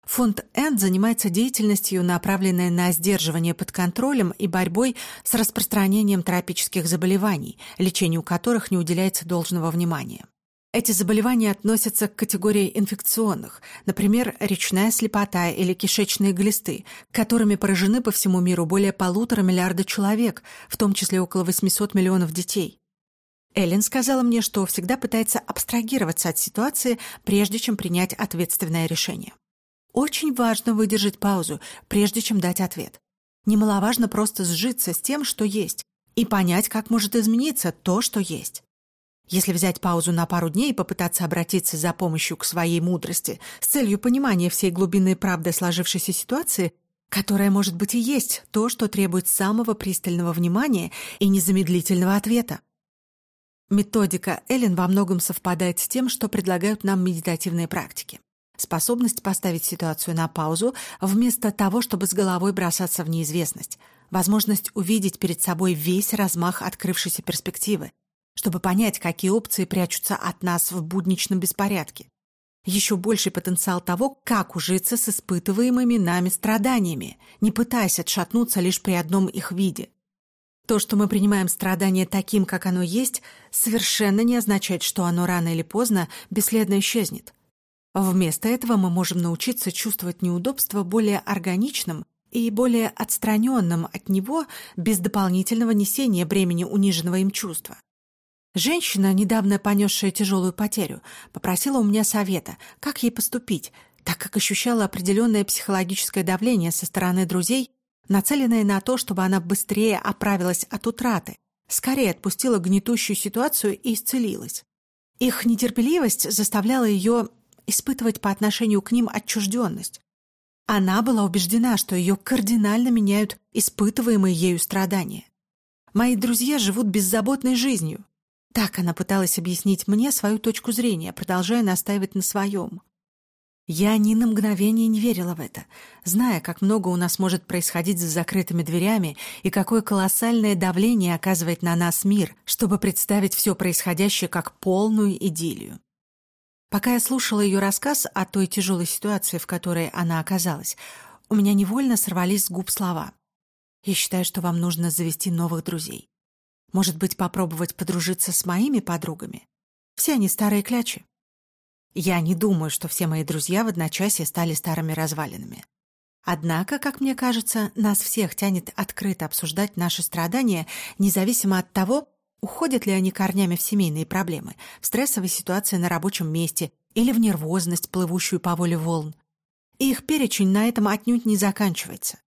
Фонд «Энд» занимается деятельностью, направленной на сдерживание под контролем и борьбой с распространением тропических заболеваний, лечению которых не уделяется должного внимания. Эти заболевания относятся к категории инфекционных, например, речная слепота или кишечные глисты, которыми поражены по всему миру более полутора миллиарда человек, в том числе около 800 миллионов детей. Эллен сказала мне, что всегда пытается абстрагироваться от ситуации, прежде чем принять ответственное решение. Очень важно выдержать паузу, прежде чем дать ответ. Немаловажно просто сжиться с тем, что есть, и понять, как может измениться то, что есть. Если взять паузу на пару дней и попытаться обратиться за помощью к своей мудрости с целью понимания всей глубины правды сложившейся ситуации, которая, может быть, и есть то, что требует самого пристального внимания и незамедлительного ответа. Методика Эллен во многом совпадает с тем, что предлагают нам медитативные практики. Способность поставить ситуацию на паузу вместо того, чтобы с головой бросаться в неизвестность. Возможность увидеть перед собой весь размах открывшейся перспективы чтобы понять, какие опции прячутся от нас в будничном беспорядке. Еще больший потенциал того, как ужиться с испытываемыми нами страданиями, не пытаясь отшатнуться лишь при одном их виде. То, что мы принимаем страдание таким, как оно есть, совершенно не означает, что оно рано или поздно бесследно исчезнет. Вместо этого мы можем научиться чувствовать неудобство более органичным и более отстраненным от него без дополнительного несения бремени униженного им чувства. Женщина, недавно понесшая тяжелую потерю, попросила у меня совета, как ей поступить, так как ощущала определенное психологическое давление со стороны друзей, нацеленное на то, чтобы она быстрее оправилась от утраты, скорее отпустила гнетущую ситуацию и исцелилась. Их нетерпеливость заставляла ее испытывать по отношению к ним отчужденность. Она была убеждена, что ее кардинально меняют испытываемые ею страдания. Мои друзья живут беззаботной жизнью, так она пыталась объяснить мне свою точку зрения, продолжая настаивать на своем. Я ни на мгновение не верила в это, зная, как много у нас может происходить за закрытыми дверями и какое колоссальное давление оказывает на нас мир, чтобы представить все происходящее как полную идиллию. Пока я слушала ее рассказ о той тяжелой ситуации, в которой она оказалась, у меня невольно сорвались с губ слова. «Я считаю, что вам нужно завести новых друзей. Может быть, попробовать подружиться с моими подругами? Все они старые клячи. Я не думаю, что все мои друзья в одночасье стали старыми развалинами. Однако, как мне кажется, нас всех тянет открыто обсуждать наши страдания, независимо от того, уходят ли они корнями в семейные проблемы, в стрессовой ситуации на рабочем месте или в нервозность, плывущую по воле волн. И их перечень на этом отнюдь не заканчивается.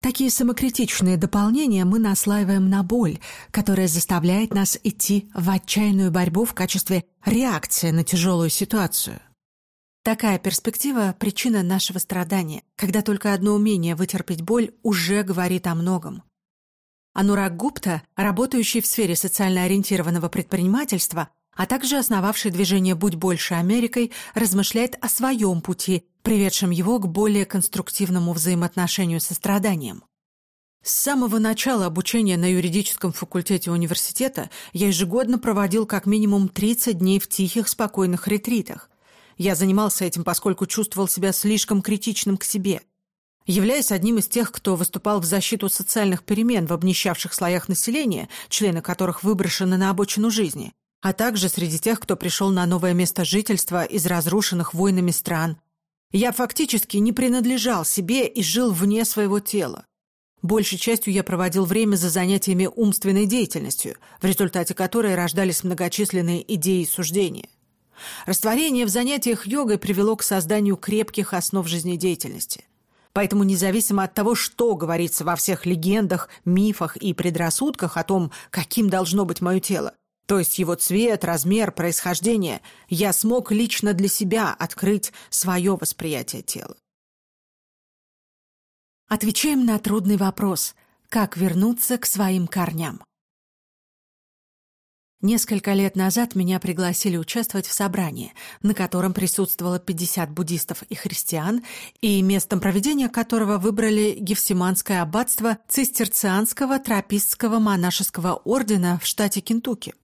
Такие самокритичные дополнения мы наслаиваем на боль, которая заставляет нас идти в отчаянную борьбу в качестве реакции на тяжелую ситуацию. Такая перспектива – причина нашего страдания, когда только одно умение вытерпеть боль уже говорит о многом. Анурак Гупта, работающий в сфере социально ориентированного предпринимательства, а также основавший движение «Будь больше Америкой», размышляет о своем пути приведшим его к более конструктивному взаимоотношению со страданием. С самого начала обучения на юридическом факультете университета я ежегодно проводил как минимум 30 дней в тихих, спокойных ретритах. Я занимался этим, поскольку чувствовал себя слишком критичным к себе. Являясь одним из тех, кто выступал в защиту социальных перемен в обнищавших слоях населения, члены которых выброшены на обочину жизни, а также среди тех, кто пришел на новое место жительства из разрушенных войнами стран. Я фактически не принадлежал себе и жил вне своего тела. Большей частью я проводил время за занятиями умственной деятельностью, в результате которой рождались многочисленные идеи и суждения. Растворение в занятиях йогой привело к созданию крепких основ жизнедеятельности. Поэтому независимо от того, что говорится во всех легендах, мифах и предрассудках о том, каким должно быть мое тело, то есть его цвет, размер, происхождение, я смог лично для себя открыть свое восприятие тела. Отвечаем на трудный вопрос «Как вернуться к своим корням?» Несколько лет назад меня пригласили участвовать в собрании, на котором присутствовало 50 буддистов и христиан, и местом проведения которого выбрали Гефсиманское аббатство цистерцианского тропистского монашеского ордена в штате Кентукки.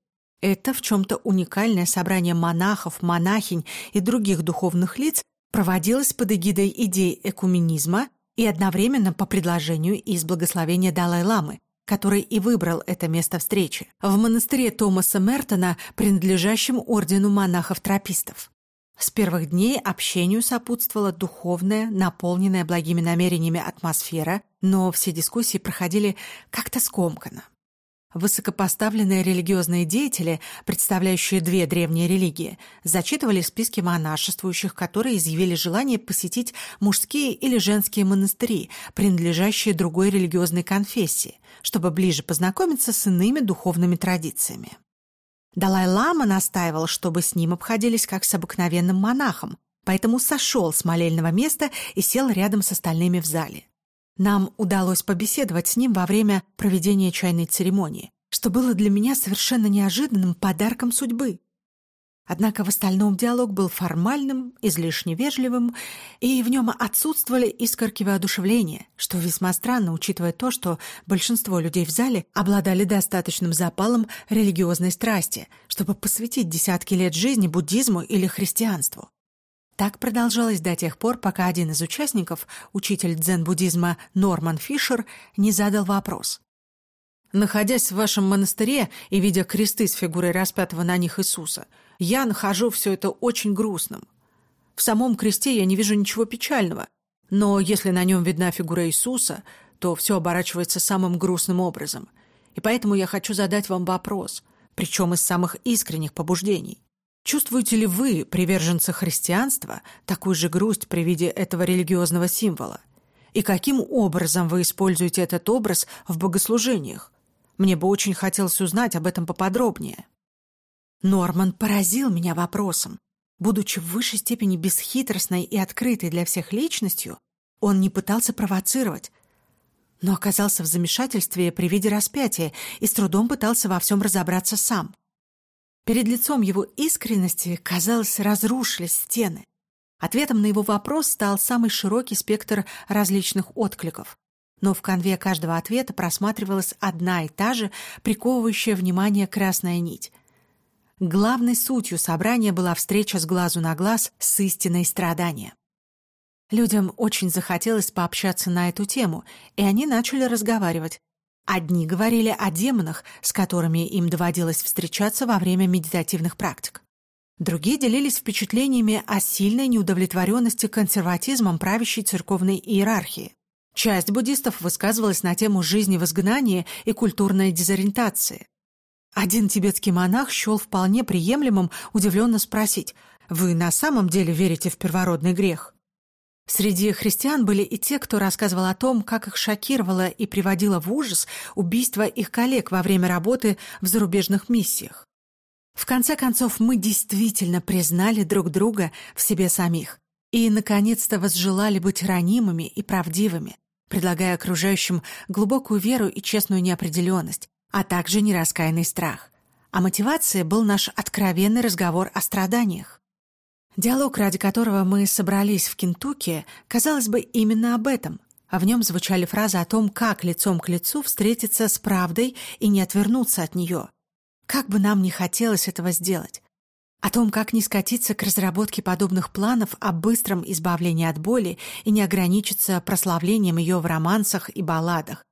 Это в чем-то уникальное собрание монахов, монахинь и других духовных лиц проводилось под эгидой идей экуменизма – и одновременно по предложению из благословения Далай-ламы, который и выбрал это место встречи, в монастыре Томаса Мертона, принадлежащем ордену монахов-тропистов. С первых дней общению сопутствовала духовная, наполненная благими намерениями атмосфера, но все дискуссии проходили как-то скомканно. Высокопоставленные религиозные деятели, представляющие две древние религии, зачитывали списки монашествующих, которые изъявили желание посетить мужские или женские монастыри, принадлежащие другой религиозной конфессии, чтобы ближе познакомиться с иными духовными традициями. Далай-лама настаивал, чтобы с ним обходились как с обыкновенным монахом, поэтому сошел с молельного места и сел рядом с остальными в зале. Нам удалось побеседовать с ним во время проведения чайной церемонии, что было для меня совершенно неожиданным подарком судьбы. Однако в остальном диалог был формальным, излишне вежливым, и в нем отсутствовали искорки воодушевления, что весьма странно, учитывая то, что большинство людей в зале обладали достаточным запалом религиозной страсти, чтобы посвятить десятки лет жизни буддизму или христианству. Так продолжалось до тех пор, пока один из участников, учитель дзен-буддизма Норман Фишер, не задал вопрос. «Находясь в вашем монастыре и видя кресты с фигурой распятого на них Иисуса, я нахожу все это очень грустным. В самом кресте я не вижу ничего печального, но если на нем видна фигура Иисуса, то все оборачивается самым грустным образом. И поэтому я хочу задать вам вопрос, причем из самых искренних побуждений. Чувствуете ли вы, приверженцы христианства, такую же грусть при виде этого религиозного символа? И каким образом вы используете этот образ в богослужениях? Мне бы очень хотелось узнать об этом поподробнее. Норман поразил меня вопросом. Будучи в высшей степени бесхитростной и открытой для всех личностью, он не пытался провоцировать, но оказался в замешательстве при виде распятия и с трудом пытался во всем разобраться сам. Перед лицом его искренности, казалось, разрушились стены. Ответом на его вопрос стал самый широкий спектр различных откликов. Но в конве каждого ответа просматривалась одна и та же приковывающая внимание красная нить. Главной сутью собрания была встреча с глазу на глаз с истиной страдания. Людям очень захотелось пообщаться на эту тему, и они начали разговаривать, Одни говорили о демонах, с которыми им доводилось встречаться во время медитативных практик. Другие делились впечатлениями о сильной неудовлетворенности консерватизмом правящей церковной иерархии. Часть буддистов высказывалась на тему жизни в изгнании и культурной дезориентации. Один тибетский монах счел вполне приемлемым удивленно спросить «Вы на самом деле верите в первородный грех?» Среди христиан были и те, кто рассказывал о том, как их шокировало и приводило в ужас убийство их коллег во время работы в зарубежных миссиях. В конце концов, мы действительно признали друг друга в себе самих и, наконец-то, возжелали быть ранимыми и правдивыми, предлагая окружающим глубокую веру и честную неопределенность, а также нераскаянный страх. А мотивацией был наш откровенный разговор о страданиях. Диалог, ради которого мы собрались в Кентукки, казалось бы, именно об этом, а в нем звучали фразы о том, как лицом к лицу встретиться с правдой и не отвернуться от нее. Как бы нам ни хотелось этого сделать. о том, как не скатиться к разработке подобных планов о быстром избавлении от боли и не ограничиться прославлением ее в романсах и балладах,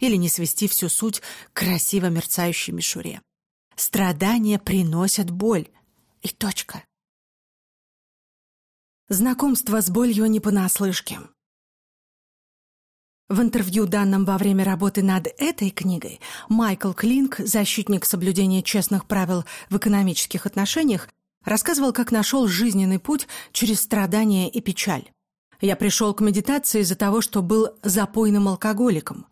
или не свести всю суть к красиво мерцающей мишуре. Страдания приносят боль. И точка. Знакомство с болью не понаслышке. В интервью, данном во время работы над этой книгой, Майкл Клинк, защитник соблюдения честных правил в экономических отношениях, рассказывал, как нашел жизненный путь через страдания и печаль. «Я пришел к медитации из-за того, что был запойным алкоголиком.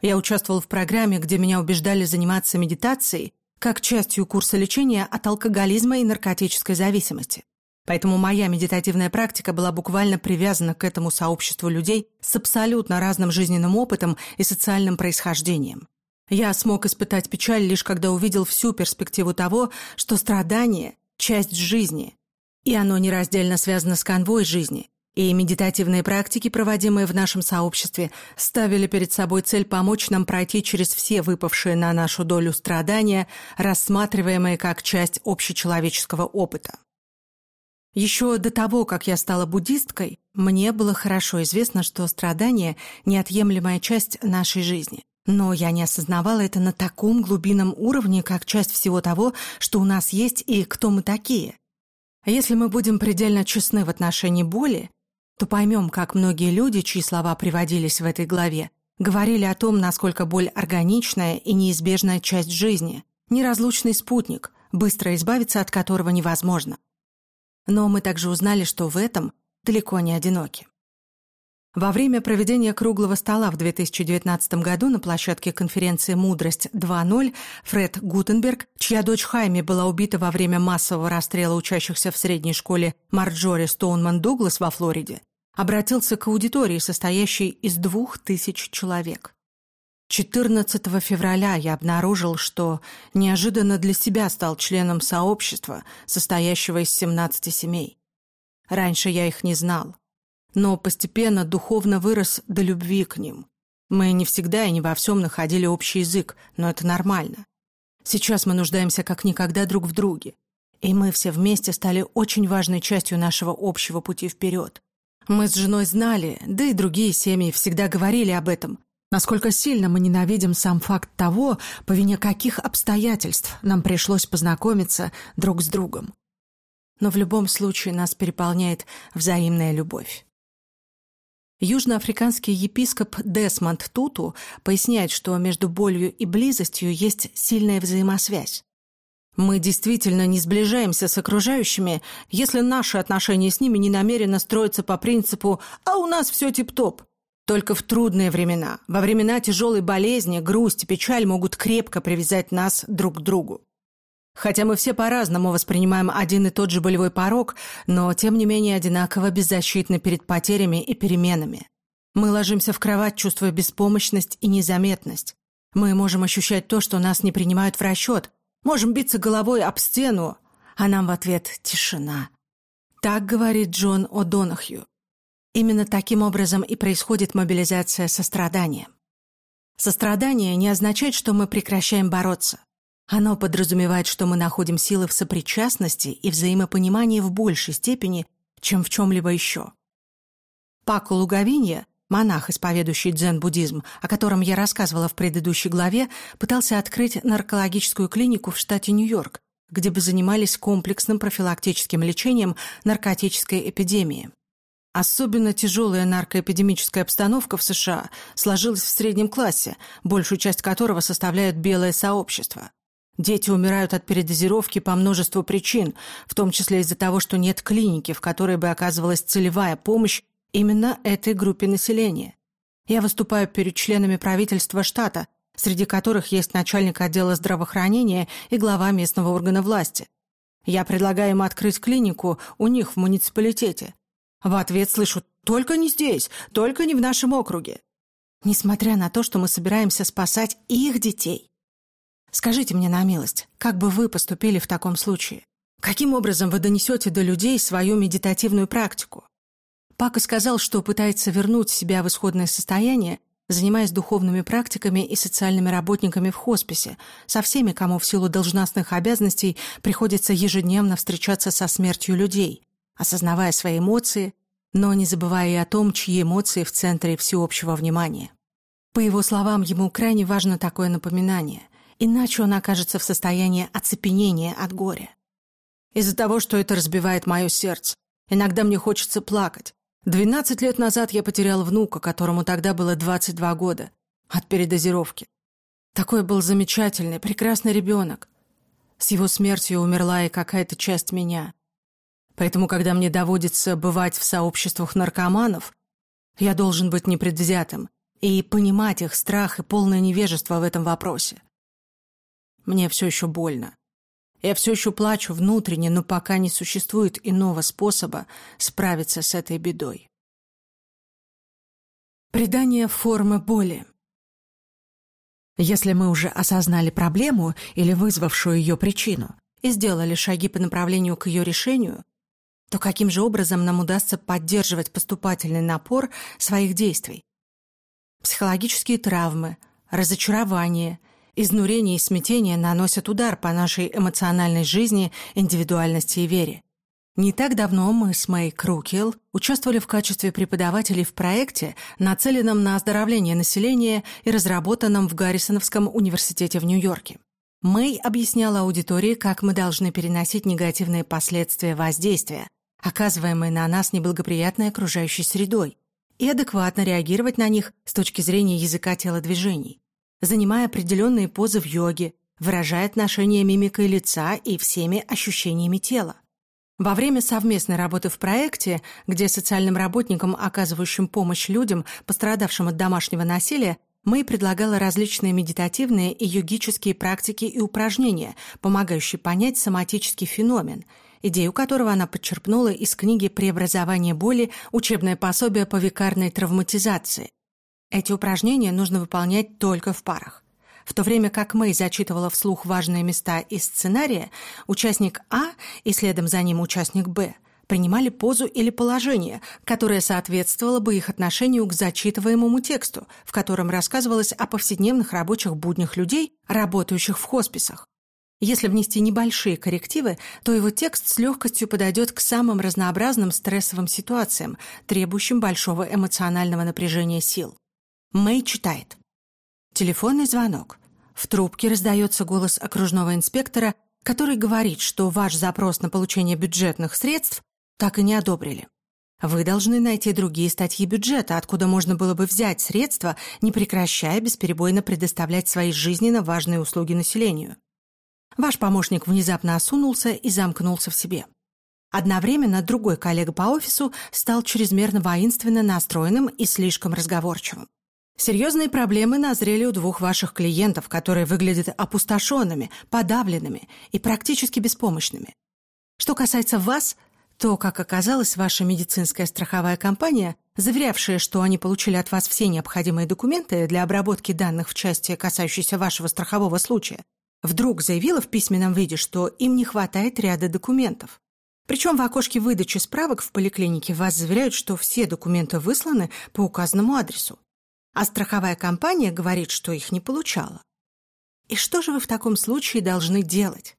Я участвовал в программе, где меня убеждали заниматься медитацией как частью курса лечения от алкоголизма и наркотической зависимости. Поэтому моя медитативная практика была буквально привязана к этому сообществу людей с абсолютно разным жизненным опытом и социальным происхождением. Я смог испытать печаль лишь когда увидел всю перспективу того, что страдание – часть жизни, и оно нераздельно связано с конвой жизни. И медитативные практики, проводимые в нашем сообществе, ставили перед собой цель помочь нам пройти через все выпавшие на нашу долю страдания, рассматриваемые как часть общечеловеческого опыта. Еще до того, как я стала буддисткой, мне было хорошо известно, что страдание – неотъемлемая часть нашей жизни. Но я не осознавала это на таком глубинном уровне, как часть всего того, что у нас есть и кто мы такие. Если мы будем предельно честны в отношении боли, то поймем, как многие люди, чьи слова приводились в этой главе, говорили о том, насколько боль органичная и неизбежная часть жизни, неразлучный спутник, быстро избавиться от которого невозможно. Но мы также узнали, что в этом далеко не одиноки. Во время проведения круглого стола в 2019 году на площадке конференции «Мудрость 2.0» Фред Гутенберг, чья дочь Хайми была убита во время массового расстрела учащихся в средней школе Марджори Стоунман Дуглас во Флориде, обратился к аудитории, состоящей из двух тысяч человек. 14 февраля я обнаружил, что неожиданно для себя стал членом сообщества, состоящего из 17 семей. Раньше я их не знал, но постепенно духовно вырос до любви к ним. Мы не всегда и не во всем находили общий язык, но это нормально. Сейчас мы нуждаемся как никогда друг в друге, и мы все вместе стали очень важной частью нашего общего пути вперед. Мы с женой знали, да и другие семьи всегда говорили об этом, Насколько сильно мы ненавидим сам факт того, по вине каких обстоятельств нам пришлось познакомиться друг с другом. Но в любом случае нас переполняет взаимная любовь. Южноафриканский епископ Десмонд Туту поясняет, что между болью и близостью есть сильная взаимосвязь. Мы действительно не сближаемся с окружающими, если наши отношения с ними не намеренно строятся по принципу «а у нас все тип-топ», только в трудные времена, во времена тяжелой болезни, грусть и печаль могут крепко привязать нас друг к другу. Хотя мы все по-разному воспринимаем один и тот же болевой порог, но тем не менее одинаково беззащитны перед потерями и переменами. Мы ложимся в кровать, чувствуя беспомощность и незаметность. Мы можем ощущать то, что нас не принимают в расчет, можем биться головой об стену, а нам в ответ тишина. Так говорит Джон О'Донахью. Именно таким образом и происходит мобилизация сострадания. Сострадание не означает, что мы прекращаем бороться. Оно подразумевает, что мы находим силы в сопричастности и взаимопонимании в большей степени, чем в чем-либо еще. Пако Лугавинья, монах, исповедующий дзен-буддизм, о котором я рассказывала в предыдущей главе, пытался открыть наркологическую клинику в штате Нью-Йорк, где бы занимались комплексным профилактическим лечением наркотической эпидемии. Особенно тяжелая наркоэпидемическая обстановка в США сложилась в среднем классе, большую часть которого составляют белое сообщество. Дети умирают от передозировки по множеству причин, в том числе из-за того, что нет клиники, в которой бы оказывалась целевая помощь именно этой группе населения. Я выступаю перед членами правительства штата, среди которых есть начальник отдела здравоохранения и глава местного органа власти. Я предлагаю им открыть клинику у них в муниципалитете. В ответ слышу «Только не здесь, только не в нашем округе». Несмотря на то, что мы собираемся спасать их детей. Скажите мне на милость, как бы вы поступили в таком случае? Каким образом вы донесете до людей свою медитативную практику? Пака сказал, что пытается вернуть себя в исходное состояние, занимаясь духовными практиками и социальными работниками в хосписе, со всеми, кому в силу должностных обязанностей приходится ежедневно встречаться со смертью людей, осознавая свои эмоции, но не забывая и о том, чьи эмоции в центре всеобщего внимания. По его словам, ему крайне важно такое напоминание, иначе он окажется в состоянии оцепенения от горя. Из-за того, что это разбивает мое сердце, иногда мне хочется плакать, Двенадцать лет назад я потерял внука, которому тогда было 22 года, от передозировки. Такой был замечательный, прекрасный ребенок. С его смертью умерла и какая-то часть меня. Поэтому, когда мне доводится бывать в сообществах наркоманов, я должен быть непредвзятым и понимать их страх и полное невежество в этом вопросе. Мне все еще больно. Я все еще плачу внутренне, но пока не существует иного способа справиться с этой бедой. Придание формы боли. Если мы уже осознали проблему или вызвавшую ее причину и сделали шаги по направлению к ее решению, то каким же образом нам удастся поддерживать поступательный напор своих действий? Психологические травмы, разочарование, Изнурение и смятение наносят удар по нашей эмоциональной жизни, индивидуальности и вере. Не так давно мы с Мэй Крукел участвовали в качестве преподавателей в проекте, нацеленном на оздоровление населения и разработанном в Гаррисоновском университете в Нью-Йорке. Мэй объясняла аудитории, как мы должны переносить негативные последствия воздействия, оказываемые на нас неблагоприятной окружающей средой, и адекватно реагировать на них с точки зрения языка телодвижений занимая определенные позы в йоге, выражая отношение мимикой лица и всеми ощущениями тела. Во время совместной работы в проекте, где социальным работникам, оказывающим помощь людям, пострадавшим от домашнего насилия, мы предлагала различные медитативные и йогические практики и упражнения, помогающие понять соматический феномен, идею которого она подчерпнула из книги «Преобразование боли. Учебное пособие по викарной травматизации», эти упражнения нужно выполнять только в парах. В то время как Мэй зачитывала вслух важные места из сценария, участник А и следом за ним участник Б принимали позу или положение, которое соответствовало бы их отношению к зачитываемому тексту, в котором рассказывалось о повседневных рабочих буднях людей, работающих в хосписах. Если внести небольшие коррективы, то его текст с легкостью подойдет к самым разнообразным стрессовым ситуациям, требующим большого эмоционального напряжения сил. Мэй читает. Телефонный звонок. В трубке раздается голос окружного инспектора, который говорит, что ваш запрос на получение бюджетных средств так и не одобрили. Вы должны найти другие статьи бюджета, откуда можно было бы взять средства, не прекращая бесперебойно предоставлять свои жизненно важные услуги населению. Ваш помощник внезапно осунулся и замкнулся в себе. Одновременно другой коллега по офису стал чрезмерно воинственно настроенным и слишком разговорчивым. Серьезные проблемы назрели у двух ваших клиентов, которые выглядят опустошенными, подавленными и практически беспомощными. Что касается вас, то, как оказалось, ваша медицинская страховая компания, заверявшая, что они получили от вас все необходимые документы для обработки данных в части, касающейся вашего страхового случая, вдруг заявила в письменном виде, что им не хватает ряда документов. Причем в окошке выдачи справок в поликлинике вас заверяют, что все документы высланы по указанному адресу а страховая компания говорит, что их не получала. И что же вы в таком случае должны делать?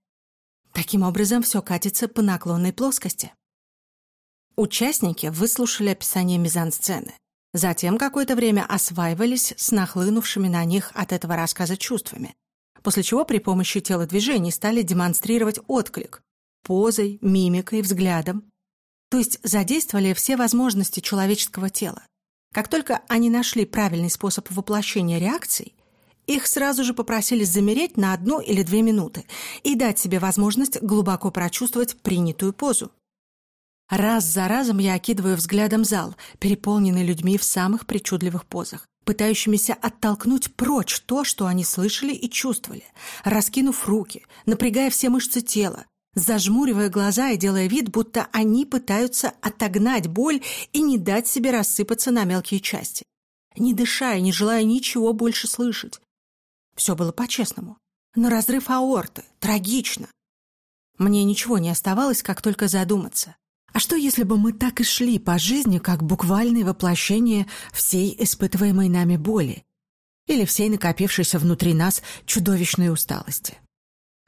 Таким образом, все катится по наклонной плоскости. Участники выслушали описание мизансцены. Затем какое-то время осваивались с нахлынувшими на них от этого рассказа чувствами, после чего при помощи телодвижений стали демонстрировать отклик позой, мимикой, взглядом. То есть задействовали все возможности человеческого тела. Как только они нашли правильный способ воплощения реакций, их сразу же попросили замереть на одну или две минуты и дать себе возможность глубоко прочувствовать принятую позу. Раз за разом я окидываю взглядом зал, переполненный людьми в самых причудливых позах, пытающимися оттолкнуть прочь то, что они слышали и чувствовали, раскинув руки, напрягая все мышцы тела, зажмуривая глаза и делая вид, будто они пытаются отогнать боль и не дать себе рассыпаться на мелкие части, не дыша и не желая ничего больше слышать. Все было по-честному. Но разрыв аорты. Трагично. Мне ничего не оставалось, как только задуматься. А что, если бы мы так и шли по жизни, как буквальное воплощение всей испытываемой нами боли или всей накопившейся внутри нас чудовищной усталости?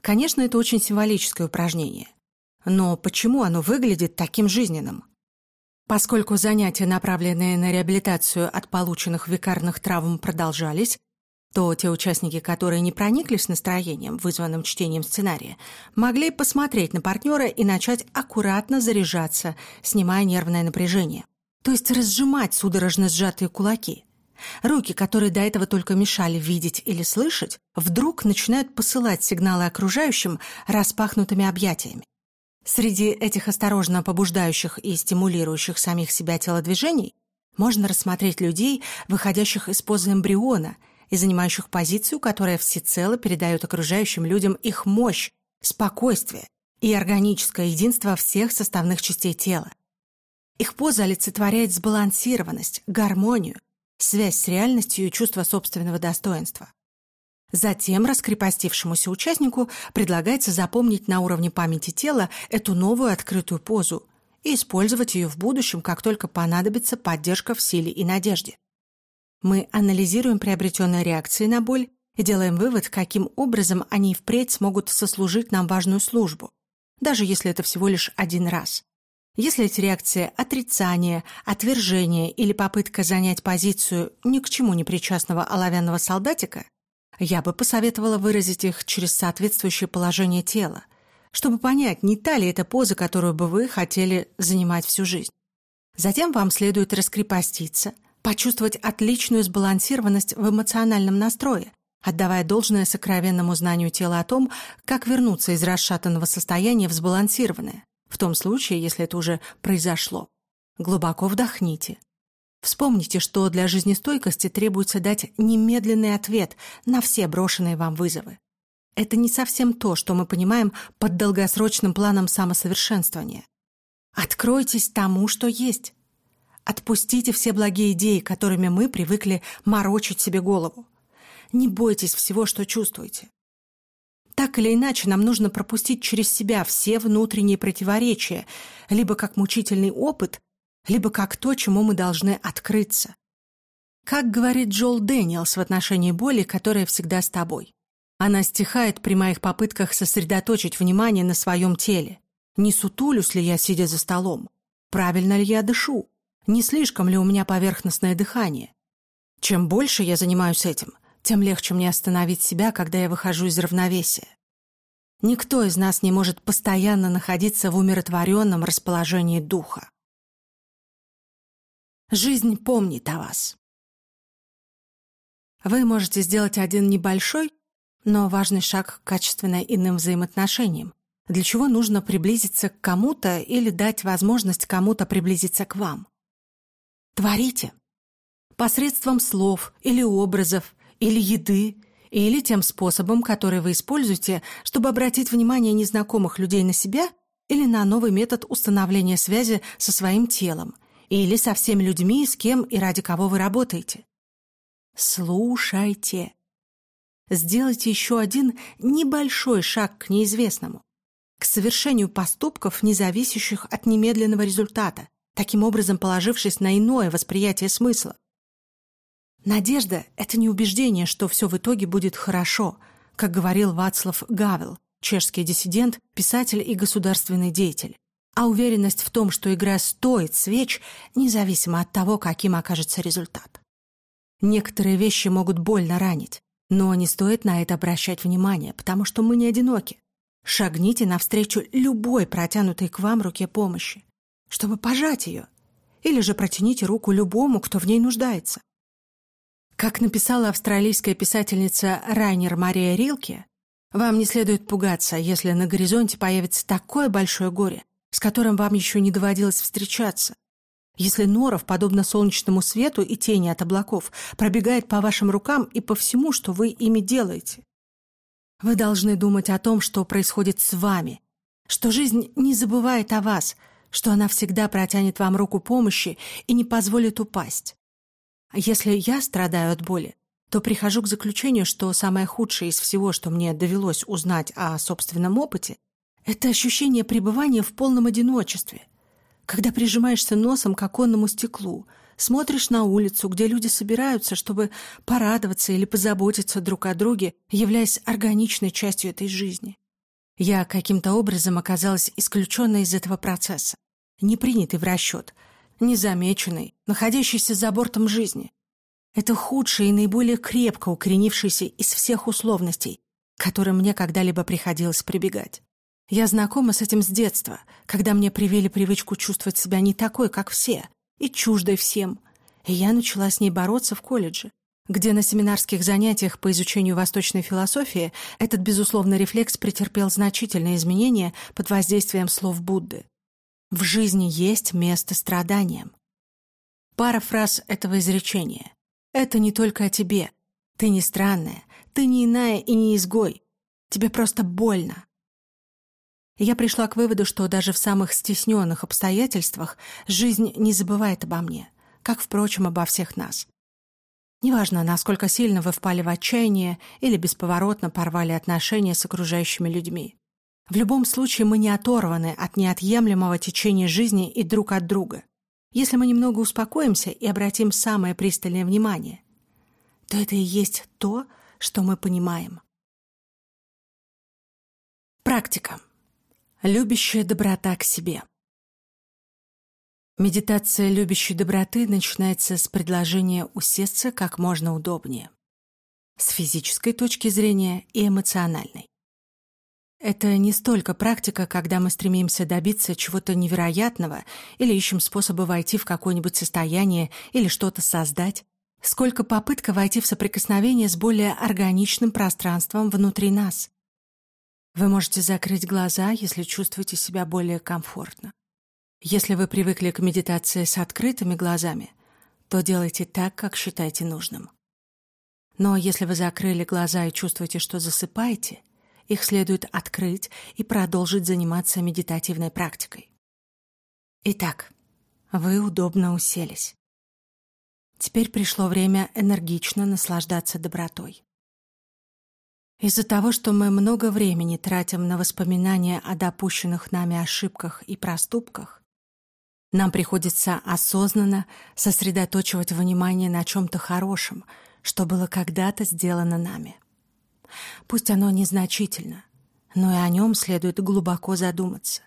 Конечно, это очень символическое упражнение. Но почему оно выглядит таким жизненным? Поскольку занятия, направленные на реабилитацию от полученных векарных травм, продолжались, то те участники, которые не прониклись настроением, вызванным чтением сценария, могли посмотреть на партнера и начать аккуратно заряжаться, снимая нервное напряжение. То есть разжимать судорожно сжатые кулаки. Руки, которые до этого только мешали видеть или слышать, вдруг начинают посылать сигналы окружающим распахнутыми объятиями. Среди этих осторожно побуждающих и стимулирующих самих себя телодвижений можно рассмотреть людей, выходящих из позы эмбриона – и занимающих позицию, которая всецело передает окружающим людям их мощь, спокойствие и органическое единство всех составных частей тела. Их поза олицетворяет сбалансированность, гармонию, связь с реальностью и чувство собственного достоинства. Затем раскрепостившемуся участнику предлагается запомнить на уровне памяти тела эту новую открытую позу и использовать ее в будущем, как только понадобится поддержка в силе и надежде. Мы анализируем приобретенные реакции на боль и делаем вывод, каким образом они впредь смогут сослужить нам важную службу, даже если это всего лишь один раз. Если эти реакции – отрицание, отвержение или попытка занять позицию ни к чему не причастного оловянного солдатика, я бы посоветовала выразить их через соответствующее положение тела, чтобы понять, не та ли это поза, которую бы вы хотели занимать всю жизнь. Затем вам следует раскрепоститься – почувствовать отличную сбалансированность в эмоциональном настрое, отдавая должное сокровенному знанию тела о том, как вернуться из расшатанного состояния в сбалансированное, в том случае, если это уже произошло. Глубоко вдохните. Вспомните, что для жизнестойкости требуется дать немедленный ответ на все брошенные вам вызовы. Это не совсем то, что мы понимаем под долгосрочным планом самосовершенствования. Откройтесь тому, что есть. Отпустите все благие идеи, которыми мы привыкли морочить себе голову. Не бойтесь всего, что чувствуете. Так или иначе, нам нужно пропустить через себя все внутренние противоречия, либо как мучительный опыт, либо как то, чему мы должны открыться. Как говорит Джол Дэниелс в отношении боли, которая всегда с тобой. Она стихает при моих попытках сосредоточить внимание на своем теле. Не сутулюсь ли я, сидя за столом? Правильно ли я дышу? Не слишком ли у меня поверхностное дыхание? Чем больше я занимаюсь этим, тем легче мне остановить себя, когда я выхожу из равновесия. Никто из нас не может постоянно находиться в умиротворенном расположении духа. Жизнь помнит о вас. Вы можете сделать один небольшой, но важный шаг к качественно иным взаимоотношениям, для чего нужно приблизиться к кому-то или дать возможность кому-то приблизиться к вам. Творите. Посредством слов или образов, или еды, или тем способом, который вы используете, чтобы обратить внимание незнакомых людей на себя или на новый метод установления связи со своим телом, или со всеми людьми, с кем и ради кого вы работаете. Слушайте. Сделайте еще один небольшой шаг к неизвестному, к совершению поступков, не зависящих от немедленного результата, таким образом положившись на иное восприятие смысла. Надежда — это не убеждение, что все в итоге будет хорошо, как говорил Вацлав Гавел, чешский диссидент, писатель и государственный деятель, а уверенность в том, что игра стоит свеч, независимо от того, каким окажется результат. Некоторые вещи могут больно ранить, но не стоит на это обращать внимание, потому что мы не одиноки. Шагните навстречу любой протянутой к вам руке помощи чтобы пожать ее, или же протяните руку любому, кто в ней нуждается. Как написала австралийская писательница Райнер Мария Рилке, вам не следует пугаться, если на горизонте появится такое большое горе, с которым вам еще не доводилось встречаться. Если норов, подобно солнечному свету и тени от облаков, пробегает по вашим рукам и по всему, что вы ими делаете. Вы должны думать о том, что происходит с вами, что жизнь не забывает о вас — что она всегда протянет вам руку помощи и не позволит упасть. Если я страдаю от боли, то прихожу к заключению, что самое худшее из всего, что мне довелось узнать о собственном опыте, это ощущение пребывания в полном одиночестве, когда прижимаешься носом к оконному стеклу, смотришь на улицу, где люди собираются, чтобы порадоваться или позаботиться друг о друге, являясь органичной частью этой жизни. Я каким-то образом оказалась исключенной из этого процесса, не принятой в расчет, незамеченной, находящейся за бортом жизни. Это худшее и наиболее крепко укоренившееся из всех условностей, к которым мне когда-либо приходилось прибегать. Я знакома с этим с детства, когда мне привили привычку чувствовать себя не такой, как все, и чуждой всем. И я начала с ней бороться в колледже, где на семинарских занятиях по изучению восточной философии этот безусловный рефлекс претерпел значительные изменения под воздействием слов Будды. В жизни есть место страданиям. Пара фраз этого изречения. Это не только о тебе. Ты не странная, ты не иная и не изгой. Тебе просто больно. Я пришла к выводу, что даже в самых стесненных обстоятельствах жизнь не забывает обо мне, как, впрочем, обо всех нас. Неважно, насколько сильно вы впали в отчаяние или бесповоротно порвали отношения с окружающими людьми. В любом случае мы не оторваны от неотъемлемого течения жизни и друг от друга. Если мы немного успокоимся и обратим самое пристальное внимание, то это и есть то, что мы понимаем. Практика. Любящая доброта к себе. Медитация любящей доброты начинается с предложения усесться как можно удобнее. С физической точки зрения и эмоциональной. Это не столько практика, когда мы стремимся добиться чего-то невероятного или ищем способы войти в какое-нибудь состояние или что-то создать, сколько попытка войти в соприкосновение с более органичным пространством внутри нас. Вы можете закрыть глаза, если чувствуете себя более комфортно. Если вы привыкли к медитации с открытыми глазами, то делайте так, как считаете нужным. Но если вы закрыли глаза и чувствуете, что засыпаете – их следует открыть и продолжить заниматься медитативной практикой. Итак, вы удобно уселись. Теперь пришло время энергично наслаждаться добротой. Из-за того, что мы много времени тратим на воспоминания о допущенных нами ошибках и проступках, нам приходится осознанно сосредоточивать внимание на чем-то хорошем, что было когда-то сделано нами. Пусть оно незначительно, но и о нем следует глубоко задуматься.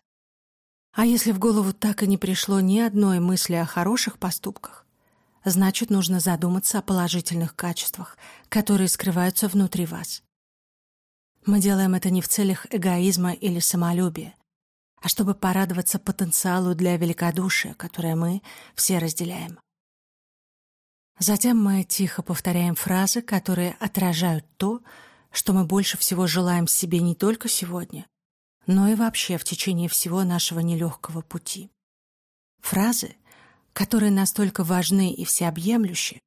А если в голову так и не пришло ни одной мысли о хороших поступках, значит, нужно задуматься о положительных качествах, которые скрываются внутри вас. Мы делаем это не в целях эгоизма или самолюбия, а чтобы порадоваться потенциалу для великодушия, которое мы все разделяем. Затем мы тихо повторяем фразы, которые отражают то, что мы больше всего желаем себе не только сегодня, но и вообще в течение всего нашего нелегкого пути. Фразы, которые настолько важны и всеобъемлющи,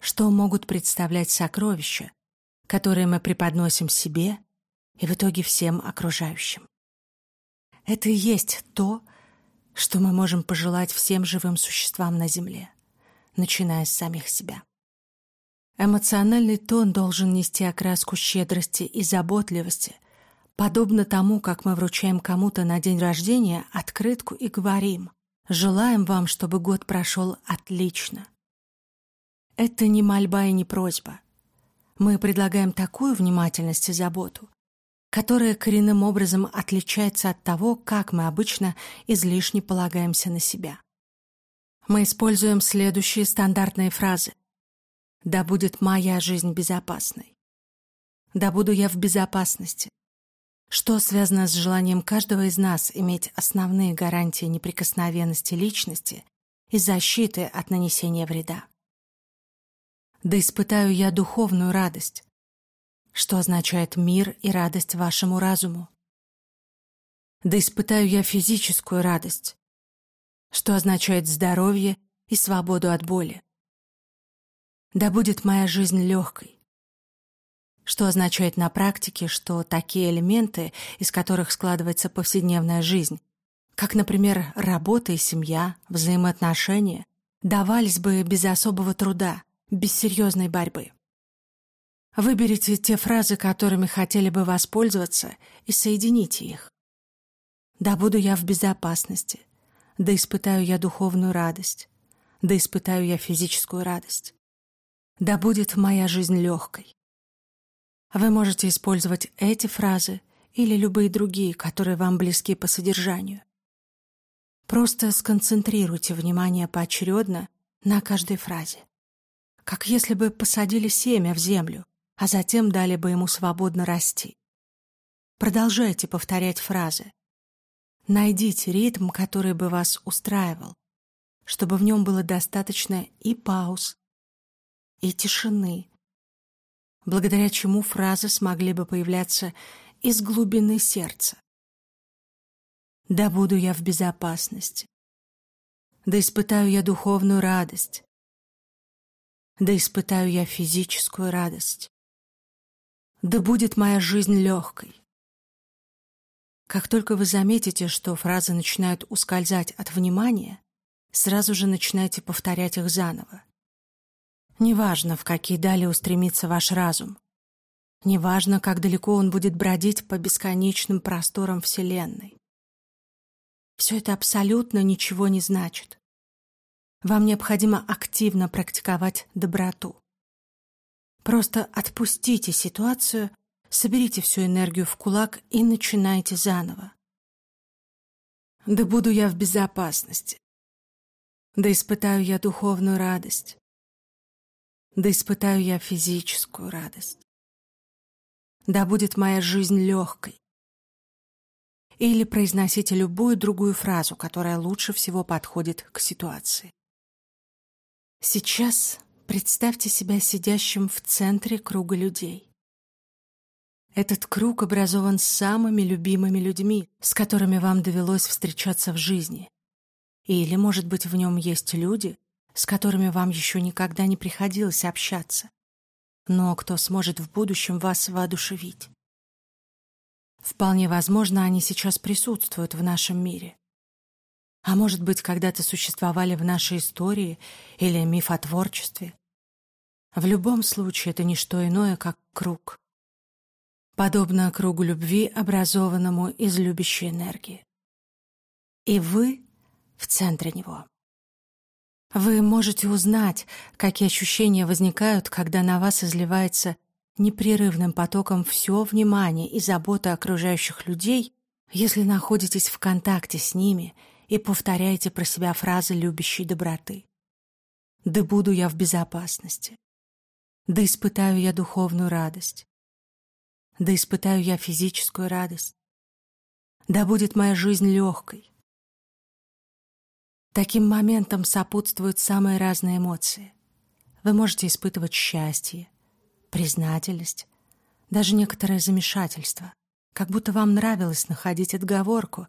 что могут представлять сокровища, которые мы преподносим себе и в итоге всем окружающим. Это и есть то, что мы можем пожелать всем живым существам на Земле, начиная с самих себя. Эмоциональный тон должен нести окраску щедрости и заботливости, подобно тому, как мы вручаем кому-то на день рождения открытку и говорим «Желаем вам, чтобы год прошел отлично». Это не мольба и не просьба. Мы предлагаем такую внимательность и заботу, которая коренным образом отличается от того, как мы обычно излишне полагаемся на себя. Мы используем следующие стандартные фразы – да будет моя жизнь безопасной. Да буду я в безопасности. Что связано с желанием каждого из нас иметь основные гарантии неприкосновенности личности и защиты от нанесения вреда. Да испытаю я духовную радость, что означает мир и радость вашему разуму. Да испытаю я физическую радость, что означает здоровье и свободу от боли. Да будет моя жизнь легкой. Что означает на практике, что такие элементы, из которых складывается повседневная жизнь, как, например, работа и семья, взаимоотношения, давались бы без особого труда, без серьезной борьбы. Выберите те фразы, которыми хотели бы воспользоваться, и соедините их. Да буду я в безопасности. Да испытаю я духовную радость. Да испытаю я физическую радость. Да будет моя жизнь легкой. Вы можете использовать эти фразы или любые другие, которые вам близки по содержанию. Просто сконцентрируйте внимание поочередно на каждой фразе. Как если бы посадили семя в землю, а затем дали бы ему свободно расти. Продолжайте повторять фразы. Найдите ритм, который бы вас устраивал, чтобы в нем было достаточно и пауз, и тишины, благодаря чему фразы смогли бы появляться из глубины сердца. Да буду я в безопасности. Да испытаю я духовную радость. Да испытаю я физическую радость. Да будет моя жизнь легкой. Как только вы заметите, что фразы начинают ускользать от внимания, сразу же начинайте повторять их заново. Неважно, в какие дали устремится ваш разум. Неважно, как далеко он будет бродить по бесконечным просторам Вселенной. Все это абсолютно ничего не значит. Вам необходимо активно практиковать доброту. Просто отпустите ситуацию, соберите всю энергию в кулак и начинайте заново. Да буду я в безопасности. Да испытаю я духовную радость да испытаю я физическую радость. Да будет моя жизнь легкой. Или произносите любую другую фразу, которая лучше всего подходит к ситуации. Сейчас представьте себя сидящим в центре круга людей. Этот круг образован самыми любимыми людьми, с которыми вам довелось встречаться в жизни. Или, может быть, в нем есть люди, с которыми вам еще никогда не приходилось общаться, но кто сможет в будущем вас воодушевить. Вполне возможно, они сейчас присутствуют в нашем мире. А может быть, когда-то существовали в нашей истории или мифотворчестве. В любом случае, это не что иное, как круг. Подобно кругу любви, образованному из любящей энергии. И вы в центре него. Вы можете узнать, какие ощущения возникают, когда на вас изливается непрерывным потоком все внимание и забота окружающих людей, если находитесь в контакте с ними и повторяете про себя фразы любящей доброты. «Да буду я в безопасности», «Да испытаю я духовную радость», «Да испытаю я физическую радость», «Да будет моя жизнь легкой», Таким моментам сопутствуют самые разные эмоции. Вы можете испытывать счастье, признательность, даже некоторое замешательство, как будто вам нравилось находить отговорку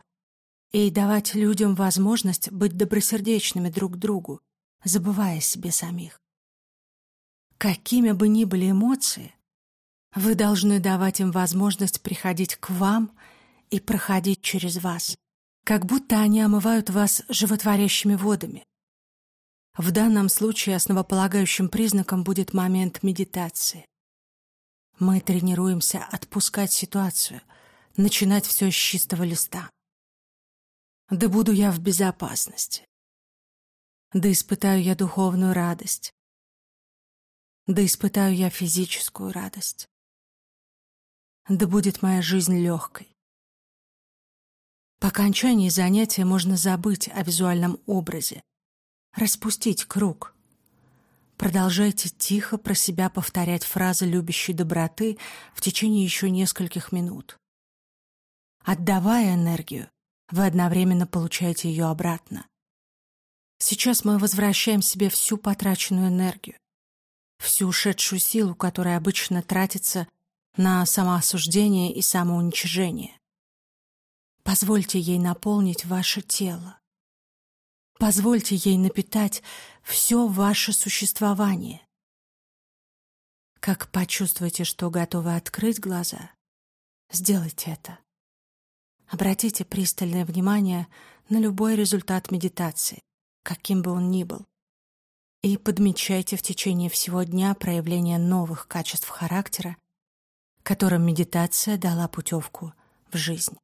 и давать людям возможность быть добросердечными друг другу, забывая себе самих. Какими бы ни были эмоции, вы должны давать им возможность приходить к вам и проходить через вас — как будто они омывают вас животворящими водами. В данном случае основополагающим признаком будет момент медитации. Мы тренируемся отпускать ситуацию, начинать все с чистого листа. Да буду я в безопасности. Да испытаю я духовную радость. Да испытаю я физическую радость. Да будет моя жизнь легкой. По окончании занятия можно забыть о визуальном образе, распустить круг. Продолжайте тихо про себя повторять фразы любящей доброты в течение еще нескольких минут. Отдавая энергию, вы одновременно получаете ее обратно. Сейчас мы возвращаем себе всю потраченную энергию, всю ушедшую силу, которая обычно тратится на самоосуждение и самоуничижение. Позвольте ей наполнить ваше тело. Позвольте ей напитать все ваше существование. Как почувствуете, что готовы открыть глаза, сделайте это. Обратите пристальное внимание на любой результат медитации, каким бы он ни был, и подмечайте в течение всего дня проявление новых качеств характера, которым медитация дала путевку в жизнь.